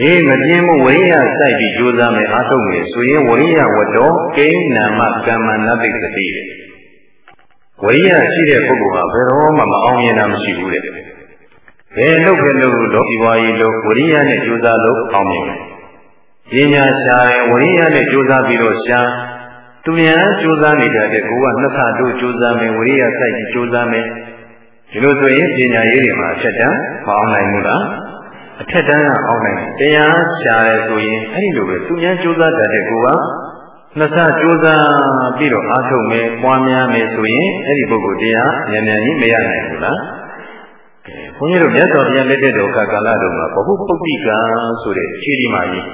အေးမပြင်းမှုဝိရိယစိုက်ပြီးကြိုးစားမယ်အားထုတ်မယ်ဆိုရင်ဝိရိယဝတ္တောကိန်းနာမကမ္မနတိတတိတဲ့ဝိရိယရှိတဲ့ပုဂ္ဂိုလ်ဟာဘယ်တော့မှမအောင်မြင်တာမရှိဘူးတဲ့ဘယ်လုပ်ပဲလုပ်လို့ဒီဘဝကြီးလို့ဝိရိယနဲ့ကြိုးစားလို့အောင်မြင်တယ်ပညာရှာရင်ဝိရိယနဲ့ကြိုးစားပြီးတော့ရှာသူများကြိုးစားနေကြတဲ့ကိုကနှစ်ခါတို့ကြိုးစားမယ်ဝိရိယစိုက်ပြီးကြိုးစားမယ်ဒီလိုဆိုရင်ပညာရေးတွေမှာအထက်တန်းမအောင်နိုင်ဘူးလား အထက်တန်းကအောင်နိုင်တရားရှာတယ်ဆိုရင်အဲ့ဒီလိုပဲသူများကြိုးစားတဲ့ကိုကနှစ်ဆကြိုးစားပြီးတော့အားထုတ်မယ်ပွားများမယ်ဆိုရင်အဲ့ဒီပုဂ္ဂိုလ်တရားဉာဏ်ဉာဏ်ကြီးမရနိုင်ဘူးလားဘုန်းကြီးတို့မြတ်စွာဘုရားလက်ထက်တော်ကာလတော်မှာဘဟုပုပ္ပိကဆိုတဲ့ခြေဒီမာကြီး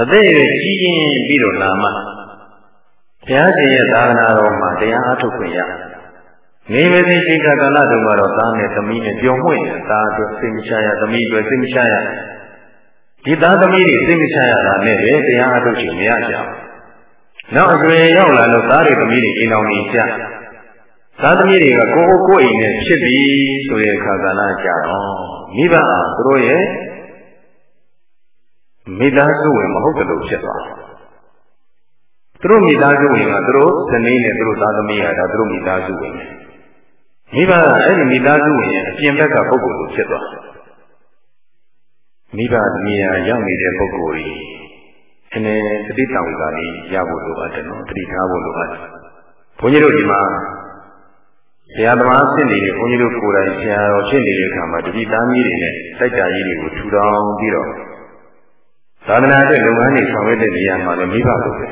အသက်ရည်ကြီးရင်ပြီးတော့လာမှဘုရားရှင်ရဲ့သာသနာတော်မှာတရားအားထုတ်ခွင့်ရ နေမသိချိန်ကာလတုန်းကတော့သားနဲ့သမီးနဲ့ပြောင်းမွေ့တယ်သားအတွက်စိတ်မချရသမီးအတွက်စိတ်မချရဒီသားသမီးတွေစိတ်မချရတာနဲ့ပဲတရားအားထုတ်ခြင်းမရကြဘူးနောက်အရွယ်ရောက်လာလို့သားတွေသမီးတွေအိမ်တော်ကြီးကြသားသမီးတွေကကိုယ်ကိုယ်အိမ်နဲ့ဖြစ်ပြီဆိုတဲ့အခါကလည်းကြတော့မိဘအားသူတို့ရဲ့မိသားစုဝင်မဟုတ်တယ်လို့ဖြစ်သွားတယ်သူတို့မိသားစုဝင်ကသူတို့ဇနီးနဲ့သူတို့သားသမီးကဒါသူတို့မိသားစုဝင် မိဘကအဲ့ဒီမိသားစုဝင်ရဲ့အပြင်ဘက်ကပုဂ္ဂိုလ်ကိုဖြစ်သွားတယ်မိဘနေရာရောက်နေတဲ့ပုဂ္ဂိုလ်ကြီးအနေတတိတောင်ကလေးရဖို့လိုအပ်တယ်နော်တတိထားဖို့လိုအပ်တယ်ဘုန်းကြီးတို့ဒီမှာဆရာသမားဖြစ်နေတဲ့ဘုန်းကြီးတို့ကိုယ်တိုင်ဆရာတော်ဖြစ်နေတဲ့အခါမှာတတိသားကြီးတွေနဲ့စိုက်ကြကြီးတွေကိုထူထောင်ပြီးတော့သာသနာ့အတွက်လုပ်ငန်းတွေဆောင်ရွက်တဲ့နေရာမှာလည်းမိဘလိုပဲ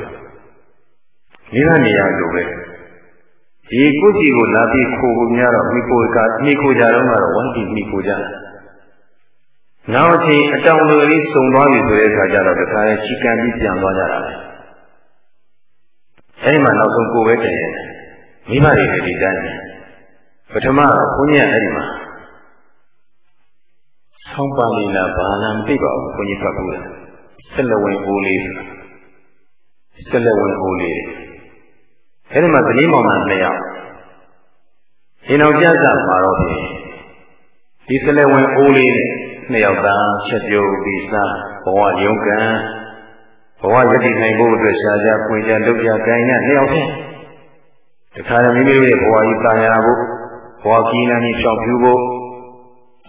မိဘနေရာလိုပဲ ဒီကုသီကိုလာပြီးခိုးဖို့များတော့မိခိုကမိခိုကြတော့ကတော့ဝိုင်းပြီးမိခိုကြနောက်အချိန်အတောင်လူလေးစုံသွားပြီဆိုတဲ့အခါကျတော့တခါရဲ့ချီကန်ပြီးပြန်သွားကြတာပဲအဲဒီမှာနောက်ဆုံးကိုယ်ပဲတည်ရတယ်မိဘတွေလည်းဒီတိုင်းပထမဘုန်းကြီးကအဲ့ဒီမှာဆောင်းပါဠိလားဘာလားမသိပါဘူးဘုန်းကြီးဖတ်ဘူးလားဆက်လက်ဝင်အိုးလေးဆက်လက်ဝင်အိုးလေး အဲဒီမှာသတိမောင်မှနှစ်ယောက်ဒီနောက်ကြကြမှာတော့ဒီဆက်လက်ဝင်အိုးလေးနဲ့နှစ်ယောက်သားချက်ပြုတ်ပြီးစားဘဝရုံးကံဘဝရည်တည်နိုင်ဖို့အတွက်ရှားကြပွင့်ကြလုပ်ကြကြင်ရနှစ်ယောက်ချင်းတခါတည်းမိမိရဲ့ဘဝကြီးတာယာဖို့ဘဝကြီးလမ်းကြီးဖြောင်းပြဖို့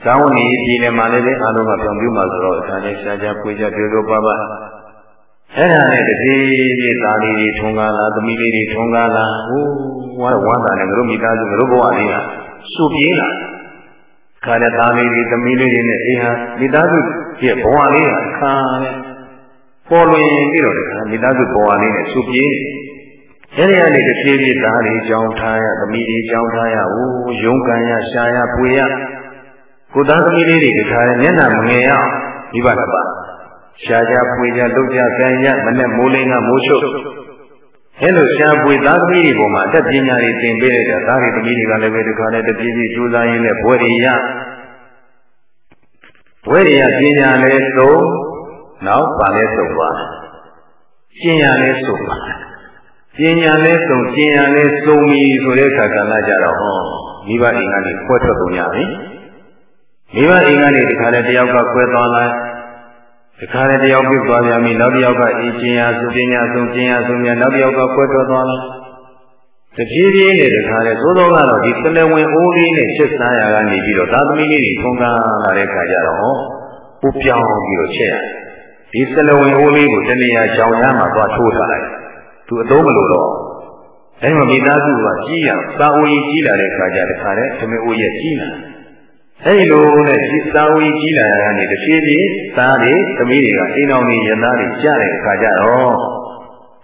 ဇောင်းနေပြည်နယ်မှာလည်းအားလုံးကဖြောင်းပြမှာဆိုတော့အခါနဲ့ရှားကြပွင့်ကြပြောလို့ပါပါ အဲ့ဒါနဲ့တတိပြသားလေးတွေထုံကားလာသမီးလေးတွေထုံကားလာဟိုးဝါဝမ်းသာနဲ့ငါတို့မိသားစုငါတို့ဘဝလေးကစုပြေးလာခါတဲ့သားလေးတွေသမီးလေးတွေနဲ့အေးဟာမိသားစုရဲ့ဘဝလေးကခါနဲ့ပေါ်လွင်ပြီးတော့တခါမိသားစုဘဝလေးနဲ့စုပြေးအဲဒီကနေတဖြည်းဖြည်းသားတွေကြောင်းထားရသမီးတွေကြောင်းထားရဟိုးရုံးကန်ရရှာရပွေရကိုသားသမီးလေးတွေတခါနဲ့မျက်နှာမငယ်ရမိဘတစ်ပါး ရှားကြပွေကြလုတ်ကြကံရမနဲ့မိုးလင်းကမိုးချုပ်အဲလိုရှားပွေသားသမီးတွေပေါ်မှာအတတ်ပညာတွေသင်ပေးတဲ့သားတွေသမီးတွေကလည်းပဲဒီခါနဲ့တပြေးပြေးကြိုးစားရင်းနဲ့ဘွဲတွေရဘွဲတွေရပညာလည်းသုံးနောက်ပါလဲသုံးပါပညာလည်းသုံးပါပညာလည်းသုံးပညာလည်းသုံးပြီဆိုတဲ့အခါကလည်းကြတော့ဟောမိဘအိမ်ကနေခွဲထွက်ကုန်ကြပြီမိဘအိမ်ကနေဒီခါနဲ့တယောက်ကခွဲသွားလိုက် တခါတည်းတယောက်ပြစ်သွားပြန်ပြီနောက်တစ်ယောက်ကအေးကျင်ရစုပညာဆုံးကျင်ရဆုံးများနောက်တစ်ယောက်ကကွဲထွက်သွားလာတဖြည်းဖြည်းနဲ့တခါတည်းသို့သောကတော့ဒီတလဝင်အိုးလေးနဲ့ရှစ်စားရကနေပြီးတော့သာသမီလေးတွေထုံကားလာတဲ့ခါကျတော့ဥပြောင်းပြီးတော့ချက်ရတယ်ဒီတလဝင်အိုးလေးကိုတနေရာကြောင်ရမှာသွားထိုးထားလိုက်သူအသုံးမလို့တော့အဲဒီမှာမိသားစုကကြီးရသာဝီကြီးလာတဲ့ခါကျတခါတည်းသမီးအိုးရဲ့ကြီးလာ အဲဒီလိုနဲ့ဒီသာဝီကြီးလာရတဲ့တဖြည်းဖြည်းသားတွေသမီးတွေကအိမ်တော်ကြီးရသားတွေကြားတဲ့အခါကျတော့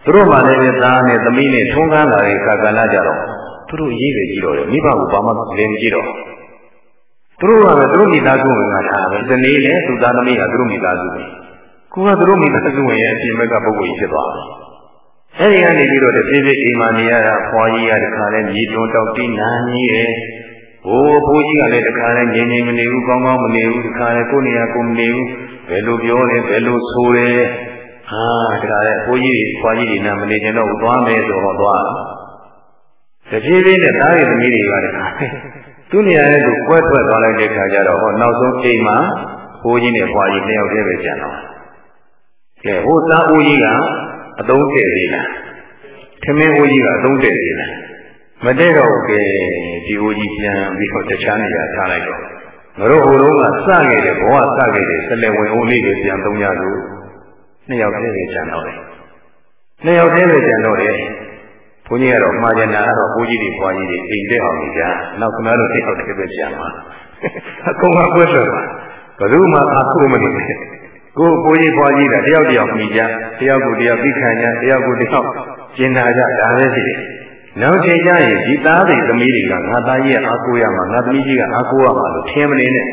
သူတို့မှလည်းသားနဲ့သမီးနဲ့ထုံးကားလာတဲ့အခါကလည်းကြတော့သူတို့ရေးပဲကြီးတော့တယ်မိဘကဘာမှလည်းမကြည့်တော့သူတို့ကလည်းသူတို့မိသားစုဝင်ကထားပဲဇနီးနဲ့သူသားသမီးကသူတို့မိသားစုပဲကိုကသူတို့မိသားစုဝင်ရဲ့အပြင်ဘက်ကပုဂ္ဂိုလ်ကြီးဖြစ်သွားတယ်အဲဒီကနေပြီးတော့တဖြည်းဖြည်းအိမ်မှာနေရတာဖွာကြီးရတခါလဲမြေတွန်းတောက်တင်းနာကြီးရဲ့ ဟိုဘိုးကြီးကလည်းတခါလဲငြိမ်ငြိမ်မနေဘူးကောင်းကောင်းမနေဘူးတခါလဲကိုယ်နေရာကိုမနေဘူးဘယ်လိုပြောလဲဘယ်လိုဆိုလဲဟာတခါလဲဘိုးကြီးတွေခွာကြီးတွေနာမနေကြတော့သွားမယ်ဆိုတော့သွားတဖြည်းဖြည်းနဲ့သားရည်သမီးတွေကတခါသူနေရာနဲ့သူကွဲထွက်သွားလိုက်တဲ့ခါကျတော့ဟောနောက်ဆုံးအိမ်မှာဘိုးကြီးနဲ့ဘွားကြီးနှစ်ယောက်တည်းပဲကျန်တော့ကဲဟိုသားဦးကြီးကအသုံးတည့်သေးလားထမင်းဦးကြီးကအသုံးတည့်သေးလား မတည့်တော့ကဲဒီဦးကြီးပြန်ပြီးတော့တခြားနေရာထားလိုက်တော့ငါတို့ဟိုလုံးကစခဲ့တဲ့ဘဝစခဲ့တဲ့ဆလဝင်ဦးလေးတွေပြန်သုံးရလို့နှစ်ယောက်တည်းပဲကျန်တော့တယ်နှစ်ယောက်တည်းပဲကျန်တော့တယ်ဘုန်းကြီးကတော့မှားကြတာတော့ဘိုးကြီးတွေဘွားကြီးတွေအိမ်တဲ့အောင်ကြာနောက်ခဏတော့တစ်ယောက်တည်းပဲကျန်မှာအကုန်ကကွဲထွက်ပါဘယ်သူမှအခုမနေနဲ့ကိုဘိုးကြီးဘွားကြီးကတယောက်တယောက်မိကြတယောက်ကိုတယောက်ပြီးခံကြတယောက်ကိုတယောက်ကျင်နာကြဒါပဲရှိတယ် နောက်ချိန်ကျရင်ဒီသားတွေသမီးတွေကငါသားကြီးကအားကိုးရမှာငါသမီးကြီးကအားကိုးရမှာလို့ထင်မနေနဲ့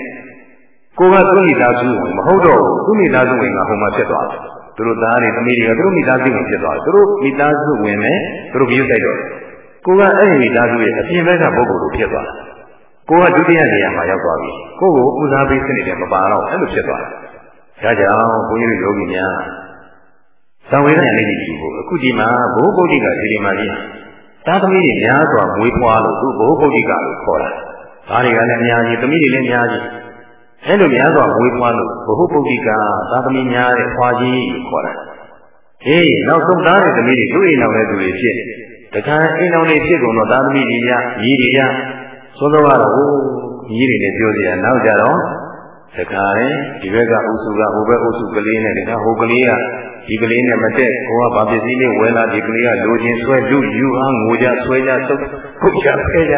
ကိုကသူ့မိသားစုဝင်မဟုတ်တော့ဘူးသူ့မိသားစုဝင်ကဟိုမှာဖြစ်သွားတယ်သူတို့သားတွေသမီးတွေကသူတို့မိသားစုဝင်ဖြစ်သွားတယ်သူတို့မိသားစုဝင်နဲ့သူတို့ပြုတ်တိုက်တော့ကိုကအဲ့ဒီမိသားစုရဲ့အပြင်ဘက်ကပုဂ္ဂိုလ်ကိုဖြစ်သွားတယ်ကိုကဒုတိယနေရာမှာရောက်သွားပြီကိုကိုဦးစားပေးစနစ်နဲ့မပါတော့အဲ့လိုဖြစ်သွားတယ်ဒါကြောင့်ဘုန်းကြီးတို့ယောဂီများသံဝေဒနာလေးကြီးယူဖို့အခုဒီမှာဘိုးဗုဒ္ဓကဒီဒီမှာကြီး သားသမီးတွေများစွာမွေးဖွားလို့သူဘိုးဗုဒ္ဓကလို့ခေါ်တာဒါတွေကလည်းအများကြီးသမီးတွေလည်းအများကြီးအဲ့လိုများစွာမွေးဖွားလို့ဘ ഹു ပုဂ္ဂိကသာသမီများတဲ့ဖွာကြီးလို့ခေါ်တာ။အေးနောက်ဆုံးသားတဲ့သမီးတွေသူ့အိမ်တော်တဲ့သူတွေဖြစ်တခါအိမ်တော်တွေဖြစ်ကုန်တော့သာသမီတွေရညီတွေရသို့သောကတော့ဟိုညီတွေနဲ့ပြောစရာနောက်ကြတော့တခါလေဒီဘက်ကအုပ်စုကဟိုဘက်အုပ်စုကလေးနဲ့တခါဟိုကလေးက ဒီကလေးနဲ့မတက်ကိုကဗာပစ္စည်းလေးဝယ်လာဒီကလေးကလိုချင်ဆွဲလူယူအားငိုကြဆွဲကြသုတ်ခုတ်ကြဖဲကြ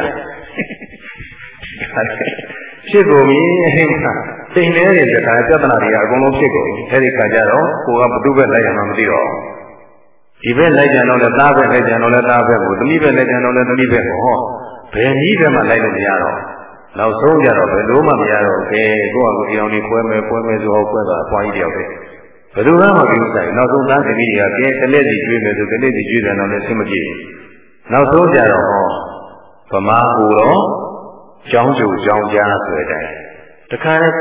ဖြစ်ကုန်ပြီအိမ်မှာစိန်နေတဲ့တခါပြဿနာတွေကအကုန်လုံးဖြစ်ကုန်ပြီအဲဒီခါကျတော့ကိုကဘုသူ့ဘက်လိုက်ရမှာမသိတော့ဒီဘက်လိုက်ကြတော့လည်းသားဘက်လိုက်ကြတော့လည်းသားဘက်ကိုသမီးဘက်လိုက်ကြတော့လည်းသမီးဘက်ကိုဟောဘယ်နည်းဘက်မှလိုက်လို့မရတော့နောက်ဆုံးကြတော့ဘယ်လိုမှမရတော့ခဲကိုကကိုအအောင်လေးပွဲမယ်ပွဲမယ်ဆိုဟောပွဲတာအဖွားကြီးတယောက်ပဲ ဘယ်သူမှမပြောဆိုင်နောက်ဆုံးသားသမီးတွေကကဲတလက်စီကျွေးမယ်ဆိုတလက်စီကျွေးတယ်တော့လည်းဆင်းမပြေနောက်ဆုံးကြတော့ဟောဗမာဟူတော့ကြောင်းကျုပ်ကြောင်းကြားဆိုတဲ့အတိုင်းတခါနဲ့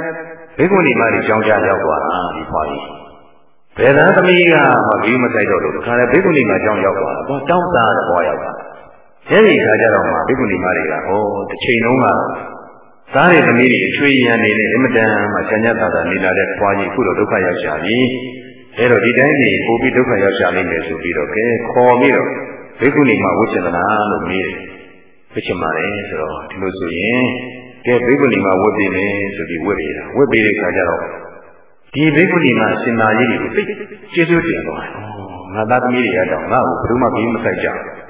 ဘိက္ခုနီမတွေကြောင်းကြားရောက်သွားတာဒီဖွားကြီးဘယ်သာသမီးကမပြီးမဆိုင်တော့လို့တခါနဲ့ဘိက္ခုနီမကြောင်းရောက်သွားတာတော့တောင်းစားတဲ့ဘွားရောက်တာအဲဒီခါကျတော့မှဘိက္ခုနီမတွေကဟောတစ်ချိန်လုံးက သားရဲ့သမီးတွေအချွေရန်နေနဲ့အမတန်မှဆံညတာတာနေလာတဲ့ဖွားကြီးခုတော့ဒုက္ခရောက်ရှာပြီအဲတော့ဒီတိုင်းနေပို့ပြီးဒုက္ခရောက်ရှာနိုင်မယ်ဆိုပြီးတော့ကဲခေါ်ပြီးတော့ဘိက္ခုနီမဝိချင်သလားလို့မေးတယ်ဝိချင်ပါလေဆိုတော့ဒီလိုဆိုရင်ကဲဘိက္ခုနီမဝတ်ပြီးမယ်ဆိုပြီးဝတ်ရတာဝတ်ပြီးတဲ့ခါကျတော့ဒီဘိက္ခုနီမရှင်သာကြီးကိုသိကျေးဇူးတင်သွားတယ်။ငါသားသမီးတွေရတော့ငါ့ကိုဘယ်သူမှပြီးမဆိုင်ကြဘူး။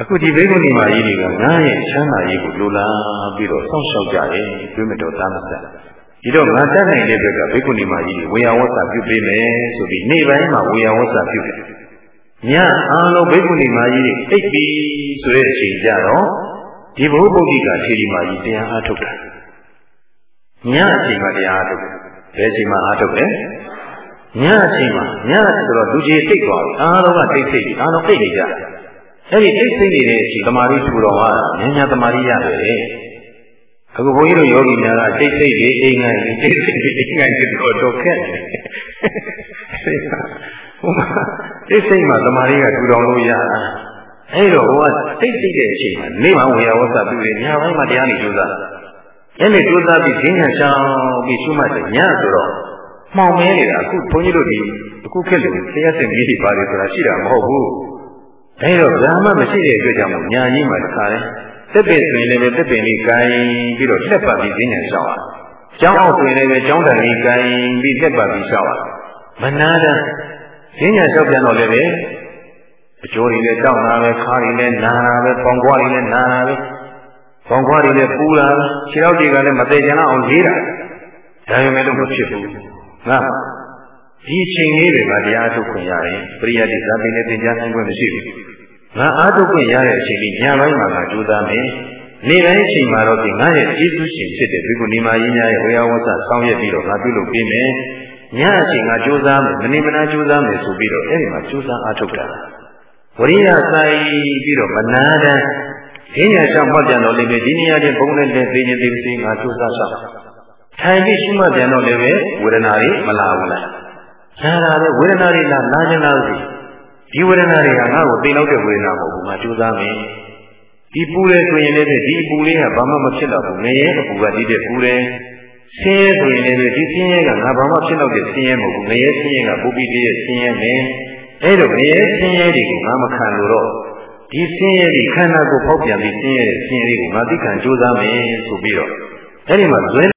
အခုဒီဘိက္ခုနီမကြီးတွေကငါရဲ့ချမ်းသာရေးကိုလိုလားပြီးတော့စောင့်ရှောက်ကြတယ်တွေးမတော်သားမဆက်။ဒီတော့ငါတတ်နိုင်တဲ့ဘက်ကဘိက္ခုနီမကြီးတွေဝေယဝတ်စာပြုပေးမယ်ဆိုပြီးနေ့ပိုင်းမှာဝေယဝတ်စာပြုတယ်။ညအားလုံးဘိက္ခုနီမကြီးတွေအိပ်ပြီးဆိုတဲ့အချိန်ကျတော့ဒီဘုပုဂ္ဂိကခြေဒီမာကြီးတရားအားထုတ်တာညအချိန်မှာတရားအားထုတ်တယ်ဘယ်အချိန်မှာအားထုတ်လဲညအချိန်မှာညဆိုတော့လူကြီးသိသွားပြီအားလုံးကသိသိပြီအားလုံးသိနေကြ အဲ့ဒီသိသိနေတဲ့အချိန်တမာရီထူတော်ဟာဉာဏ်ညာတမာရီရတယ်အခုဘုန်းကြီးတို့ယောဂီများကသိသိလေးအိမ်ငိုင်းသိသိလေးအိမ်ငိုင်းပြီးတော့တော့ခက်တယ်ဟိုမှာသိသိမှာတမာရီကထူတော်လို့ရတာအဲ့တော့ဟိုကတိတ်တိတ်တဲ့အချိန်မှာနေမှဝေယဝဆပြုတယ်ညပိုင်းမှာတရားနေကြိုးစားအဲ့ဒီကြိုးစားပြီးဈဉ္ညာချောင်းပြီးရှုမှတ်တယ်ညဆိုတော့မှောင်မဲနေတာအခုဘုန်းကြီးတို့ဒီအခုခက်လို့တရားစင်ကြီးတွေပါတယ်ဆိုတာရှိတာမဟုတ်ဘူး ဒါတော့ဘာမှမရှိတဲ့အတွက်ကြောင့်ညာကြီးမှတခါလဲတက်ပင်ဆိုရင်လည်းတက်ပင်လေးကိုင်းပြီးတော့လက်ပတ်ပြီးဈဉ္ညာရှောင်းအောင်ကျောင်းအောင်ဆိုရင်လည်းကျောင်းတန်လေးကိုင်းပြီးလက်ပတ်ပြီးရှောင်းအောင်မနာတဲ့ဈဉ္ညာလျှောက်ပြန်တော့လည်းပဲအကျိုးတွေလည်းတောက်လာပဲခါးတွေလည်းနာတာပဲပေါင်ခွားတွေလည်းနာတာပဲပေါင်ခွားတွေလည်းပူလာပဲခြေထောက်တွေကလည်းမသေးကြအောင်ရေးတာဒါပေမဲ့လို့မဖြစ်ဘူးငါဒီချိန်လေးတွေကတရားထုတ်ခွင့်ရတယ်ပရိယတ်တိဇာပိနဲ့သင်ကြားနိုင်ခွင့်မရှိဘူး ငါအားထုတ်ခွင့်ရတဲ့အချိန်လေးညပိုင်းမှာငါကြိုးစားမယ်နေ့တိုင်းအချိန်မှာတော့ဒီငါရဲ့ကျေးဇူးရှင်ဖြစ်တဲ့ဘိက္ခုနီမကြီးများရဲ့ဝေယဝဆဆောင်းရက်ပြီးတော့ငါပြုလုပ်ပေးမယ်ညအချိန်ကကြိုးစားမယ်မနေ့မနာကြိုးစားမယ်ဆိုပြီးတော့အဲ့ဒီမှာကြိုးစားအားထုတ်တာဝရိယဆိုင်ပြီးတော့မနာတဲ့ဈဉ္ညာရှောင်းမှတ်ပြန်တော့လည်းဒီနေရာချင်းဘုံနဲ့တဲ့သိဉ္ဇတိပစီငါကြိုးစားဆောင်ထိုင်ပြီးရှိမှပြန်တော့လည်းပဲဝေဒနာတွေမလာဘူးလားဆရာပဲဝေဒနာတွေလာလာခြင်းလားစီ ဒီဝေဒနာတွေကငါ့ကိုသိလောက်တဲ့ဝေဒနာမဟုတ်ဘူးငါကြိုးစားမယ်ဒီပူတယ်ဆိုရင်လည်းဒီအပူလေးကဘာမှမဖြစ်တော့ဘူးငရဲအပူကဒီတဲ့ပူတယ်ဆင်းရဲဆိုရင်လည်းဒီဆင်းရဲကငါဘာမှဖြစ်တော့တဲ့ဆင်းရဲမဟုတ်ဘူးငရဲဆင်းရဲကပူပြီးတည်းဆင်းရဲမယ်အဲ့တော့ငရဲဆင်းရဲတွေကိုငါမခံလို့တော့ဒီဆင်းရဲတွေခန္ဓာကိုယ်ဖောက်ပြန်ပြီးဆင်းရဲတဲ့ဆင်းရဲတွေကိုငါသိခံကြိုးစားမယ်ဆိုပြီးတော့အဲ့ဒီမှာဇွဲ